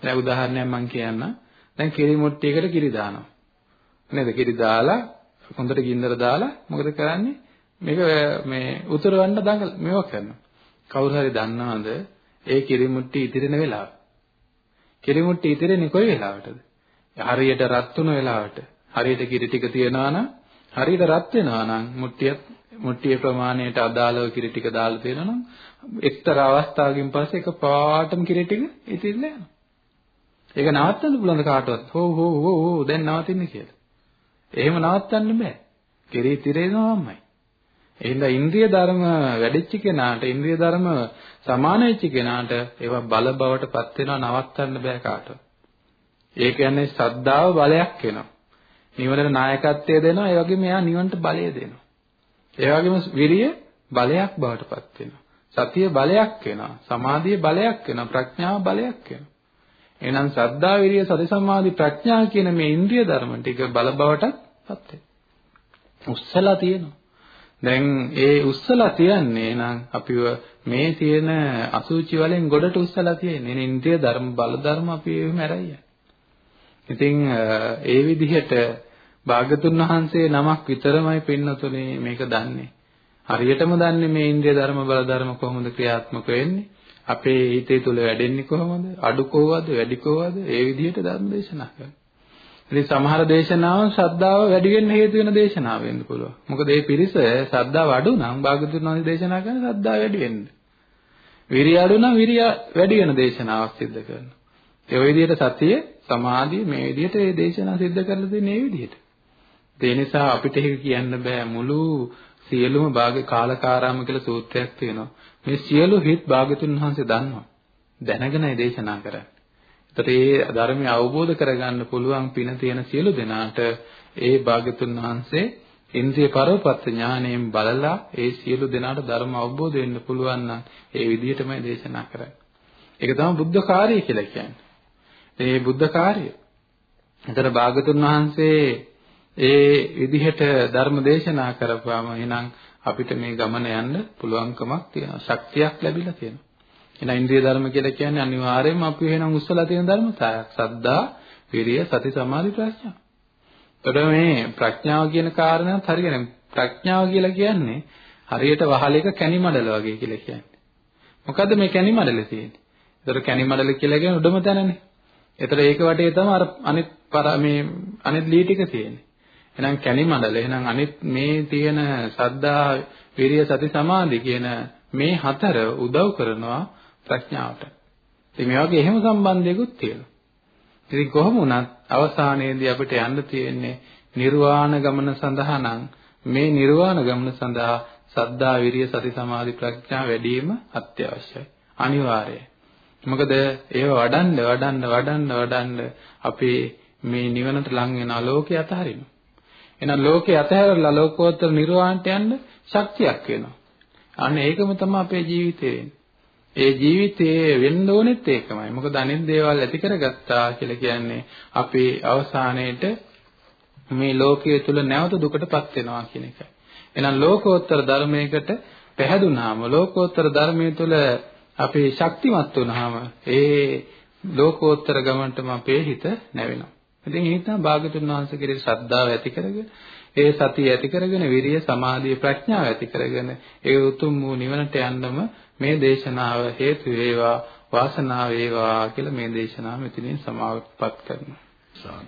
දැන් උදාහරණයක් මම කියන්නම්. දැන් කිරි මුට්ටියකට කිරි දානවා. නේද? කිරි දාලා හොඳට ගින්දර දාලා මොකද කරන්නේ? මේක මේ උතුරවන්න දඟල මේවා කරනවා. කවුරු හරි දන්නවද ඒ කිරි මුට්ටි ඉතිරෙන වෙලාව? කිරි මුට්ටි ඉතිරෙන්නේ කොයි වෙලාවටද? හරියට රත් වුණ වෙලාවට. හරියට කිරි ටික තියනවා නම් හරියට රත් වෙනවා නම් මුට්ටිය මුට්ටියේ ප්‍රමාණයට අදාළව කිරි ටික දාලා තියෙනවා නම් එක්තරා අවස්ථාවකින් පස්සේ එක පාටම කිරි ටික ඉතිරිලා යනවා. ඒක නවත්තන්න පුළුවන්ද කාටවත්? හෝ හෝ හෝ හෝ දැන් නවතින්නේ කියලා. එහෙම නවත්තන්න බෑ. කිරි ඉතිරෙනවාමයි. එහෙනම් ඉන්ද්‍රිය ධර්ම වැඩිච්ච කෙනාට ඉන්ද්‍රිය ධර්ම සමාන වෙච්ච කෙනාට ඒවා බල බවට පත් වෙනවා නවත්තන්න බෑ කාටවත්. ඒ කියන්නේ ශ්‍රද්ධාව බලයක් වෙනවා. නිවනට නායකත්වය දෙනවා ඒ වගේම එයා නිවනට බලය දෙනවා. ඒ වගේම විරිය බලයක් බවට පත් වෙනවා. සතිය බලයක් වෙනවා. සමාධිය බලයක් වෙනවා. ප්‍රඥාව බලයක් වෙනවා. එහෙනම් සද්ධා විරිය සති සමාධි ප්‍රඥා කියන මේ ඉන්ද්‍රිය ධර්ම ටික බල බවටත් පත් වෙනවා. උස්සලා තියෙනවා. දැන් ඒ උස්සලා තියන්නේ නම් අපිව මේ තියෙන අසුචි වලින් ගොඩට උස්සලා තියෙන්නේ. ඉන්ද්‍රිය ධර්ම බල ධර්ම අපි එහෙම ඇරයි. ඉතින් ඒ විදිහට භාගතුන් වහන්සේ නමක් විතරමයි පින්නතුනේ මේක දන්නේ. හරියටම දන්නේ මේ ඉන්ද්‍රිය ධර්ම බල ධර්ම කොහොමද ක්‍රියාත්මක වෙන්නේ? අපේ හිතේ තුල වැඩෙන්නේ කොහොමද? අඩු කොහොමද? වැඩි කොහොමද? ඒ විදිහට ධර්ම දේශනා කරනවා. ඉතින් සමහර දේශනාවන් ශ්‍රද්ධාව වැඩි වෙන්න හේතු වෙන දේශනාව වෙන්න පුළුවන්. මොකද මේ පිරිස ශ්‍රද්ධාව අඩු නම් භාගතුන් වහන්සේ දේශනා කරන ශ්‍රද්ධාව වැඩි වෙන්න. විරිය අඩු නම් විරිය වැඩි වෙන දේශනාවක් සිද්ධ කරනවා. ඒ විදිහට සතිය, සමාධිය මේ විදිහට මේ දේශනා සිද්ධ කරලා දෙන්නේ මේ විදිහට. ඒ නිසා අපිට ඒක කියන්න බෑ මුළු සියලුම භාග කාලකාරාම කියලා සූත්‍රයක් තියෙනවා. මේ සියලු හිත් භාගතුන් වහන්සේ දන්නවා. දැනගෙනයි දේශනා කරන්නේ. ඒතට මේ ධර්මය අවබෝධ කරගන්න පුළුවන් පින තියෙන සියලු දෙනාට ඒ භාගතුන් වහන්සේ ඉන්ද්‍රිය පරවපත් ඥාණයෙන් බලලා ඒ සියලු දෙනාට ධර්ම අවබෝධ වෙන්න පුළුවන් නම් ඒ විදිහටමයි දේශනා කරන්නේ. ඒක තමයි බුද්ධ කාර්යය කියලා කියන්නේ. ඒ බුද්ධ කාර්යය. ඒතර භාගතුන් වහන්සේ ඒ විදිහට ධර්ම දේශනා කරපුවාම එහෙනම් අපිට මේ ගමන යන්න පුළුවන්කමක් තියෙනවා. ශක්තියක් ලැබිලා තියෙනවා. එහෙනම් ඉන්ද්‍රිය ධර්ම කියලා කියන්නේ අනිවාර්යයෙන්ම අපි එහෙනම් උස්සලා තියෙන ධර්මතාවයක්. සද්දා, විරිය, සති, සමාධි, ප්‍රඥා. එතකොට මේ ප්‍රඥාව කියන කාරණාවත් හරියට ප්‍රඥාව කියලා කියන්නේ හරියට වහලයක කැණි මඩල වගේ කියලා කියන්නේ. මොකද්ද මේ කැණි මඩල තියෙන්නේ? ඒතර කැණි මඩල කියලා කියන්නේ උඩම තැනනේ. ඒතර ඒක වටේ තමයි අර අනිත් මේ අනිත් ලී ටික තියෙන්නේ. එහෙනම් කැණි මණ්ඩල එහෙනම් අනිත් මේ තියෙන සද්දා විරිය සති සමාධි කියන මේ හතර උදව් කරනවා ප්‍රඥාවට. ඉතින් මේ වගේ එහෙම සම්බන්ධයකුත් තියෙනවා. ඉතින් කොහොම වුණත් අවසානයේදී අපිට යන්න තියෙන්නේ නිර්වාණ ගමන සඳහා නම් මේ නිර්වාණ ගමන සඳහා සද්ධා විරිය සති සමාධි ප්‍රඥා වැඩි වීම අත්‍යවශ්‍යයි. අනිවාර්යයි. මොකද ඒව වඩන්න වඩන්න වඩන්න වඩන්න අපේ මේ නිවනට ලං වෙන ආලෝකය අතහරිනවා. එහෙනම් ලෝකේ අතහැරලා ලෝකෝත්තර නිර්වාණයට යන්න ශක්තියක් වෙනවා. අන්න ඒකම තමයි අපේ ජීවිතේ ඒ ජීවිතයේ වෙන්න ඕනෙත් ඒකමයි. මොකද අනිත් දේවල් ඇති කරගත්තා කියලා කියන්නේ අපේ අවසානයේට මේ ලෝකයේ තුල නැවත දුකටපත් වෙනවා කියන එකයි. එහෙනම් ලෝකෝත්තර ධර්මයකට පැහැදුනාම ලෝකෝත්තර ධර්මයේ තුල අපේ ශක්තිමත් වුණාම ඒ ලෝකෝත්තර ගමනටම අපේ හිත නැවෙනවා. ඉතින් ඒ නිසා භාගතුන් වහන්සේ කෙරෙහි ශ්‍රද්ධාව ඇති කරගෙන ඒ සතිය ඇති කරගෙන විරිය සමාධිය ප්‍රඥාව ඇති කරගෙන ඒ උතුම් වූ නිවනට යන්නම මේ දේශනාව හේතු වේවා වාසනාව වේවා කියලා මේ දේශනාව මෙතනින් සමාප්ත කරනවා.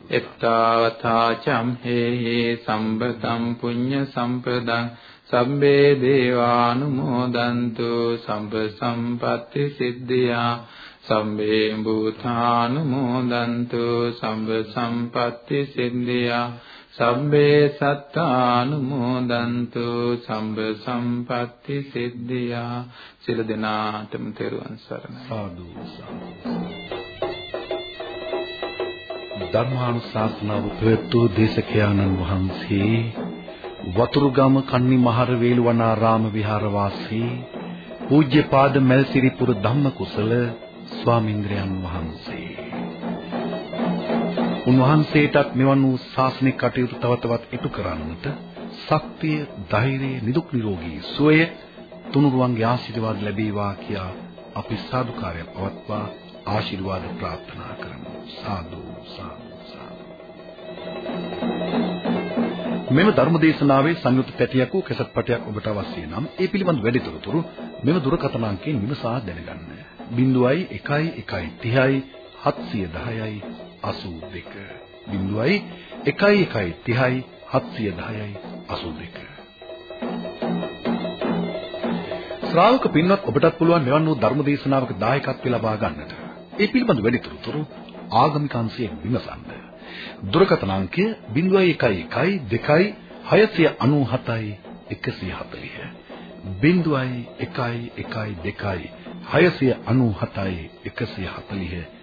එත්තාවතා චම්හෙහි සම්බතම් පුඤ්ඤ සම්පදං. සබ්බේ දේවානුමෝදන්තු සම්ප සම්පatti සිද්ධියා. සම්බේ භූතානුමෝදන්තු සම්ප සම්පatti සිද්ධියා සබ්බේ සත්තානුමෝදන්තු සම්බ සම්පatti සිද්ධියා. සියලු දෙනාටම තෙරුවන් සරණයි. සාදු ධර්මානුශාසනාව ප්‍රවතු දේශකයාණන් වහන්සේ වතුරුගම කන්නිමහර වේළුවනාරාම විහාරවාසී පූජ්‍යපාද මල්සිරිපුර ධම්මකුසල ස්වාමීන්ද්‍රයන් වහන්සේ. උන්වහන්සේටත් මෙවන් වූ ශාසනික කටයුතු තව තවත් ඉටු කරන්නට ශක්තිය, ධෛර්යය, නිදුක් නිරෝගී සුවය තුනුරුවන්ගේ ආශිර්වාද ලැබේවා කියා අපි සාදුකාරය පවත්වා ආශිර්වාද ප්‍රාර්ථනා කරමු. සාදු සාදු සාදු. මෙම ධර්මදේශනාවේ සංයුත් පැටියක් වූ කැසට් පටයක් ඔබට අවශ්‍ය නම් ඒ පිළිබඳ වැඩිදුරටුරු මෙම දුරකථන අංකයෙන් විමසා දැනගන්න. 01 1 30 710යි 82 බිඳුවයි 1 1 30යි 710යි 82 ශ්‍රාවක පින්වත් ඔබටත් පුළුවන් මෙවන් වූ ධර්ම දේශනාවක දායකත්ව ලබා ගන්නට. ඒ පිළිබඳ වැඩිදුරටුරු ආගමික අංශයෙන් විමසන්න. දුරකථන අංකය 0112 697යි 140. 0112 697යි 140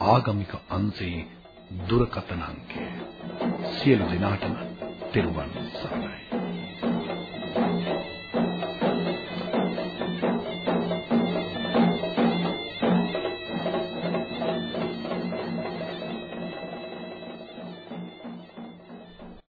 ආගමික අංශයේ දුරකථන අංකය සියලු දෙනාටම තෙරුවන් සරණයි.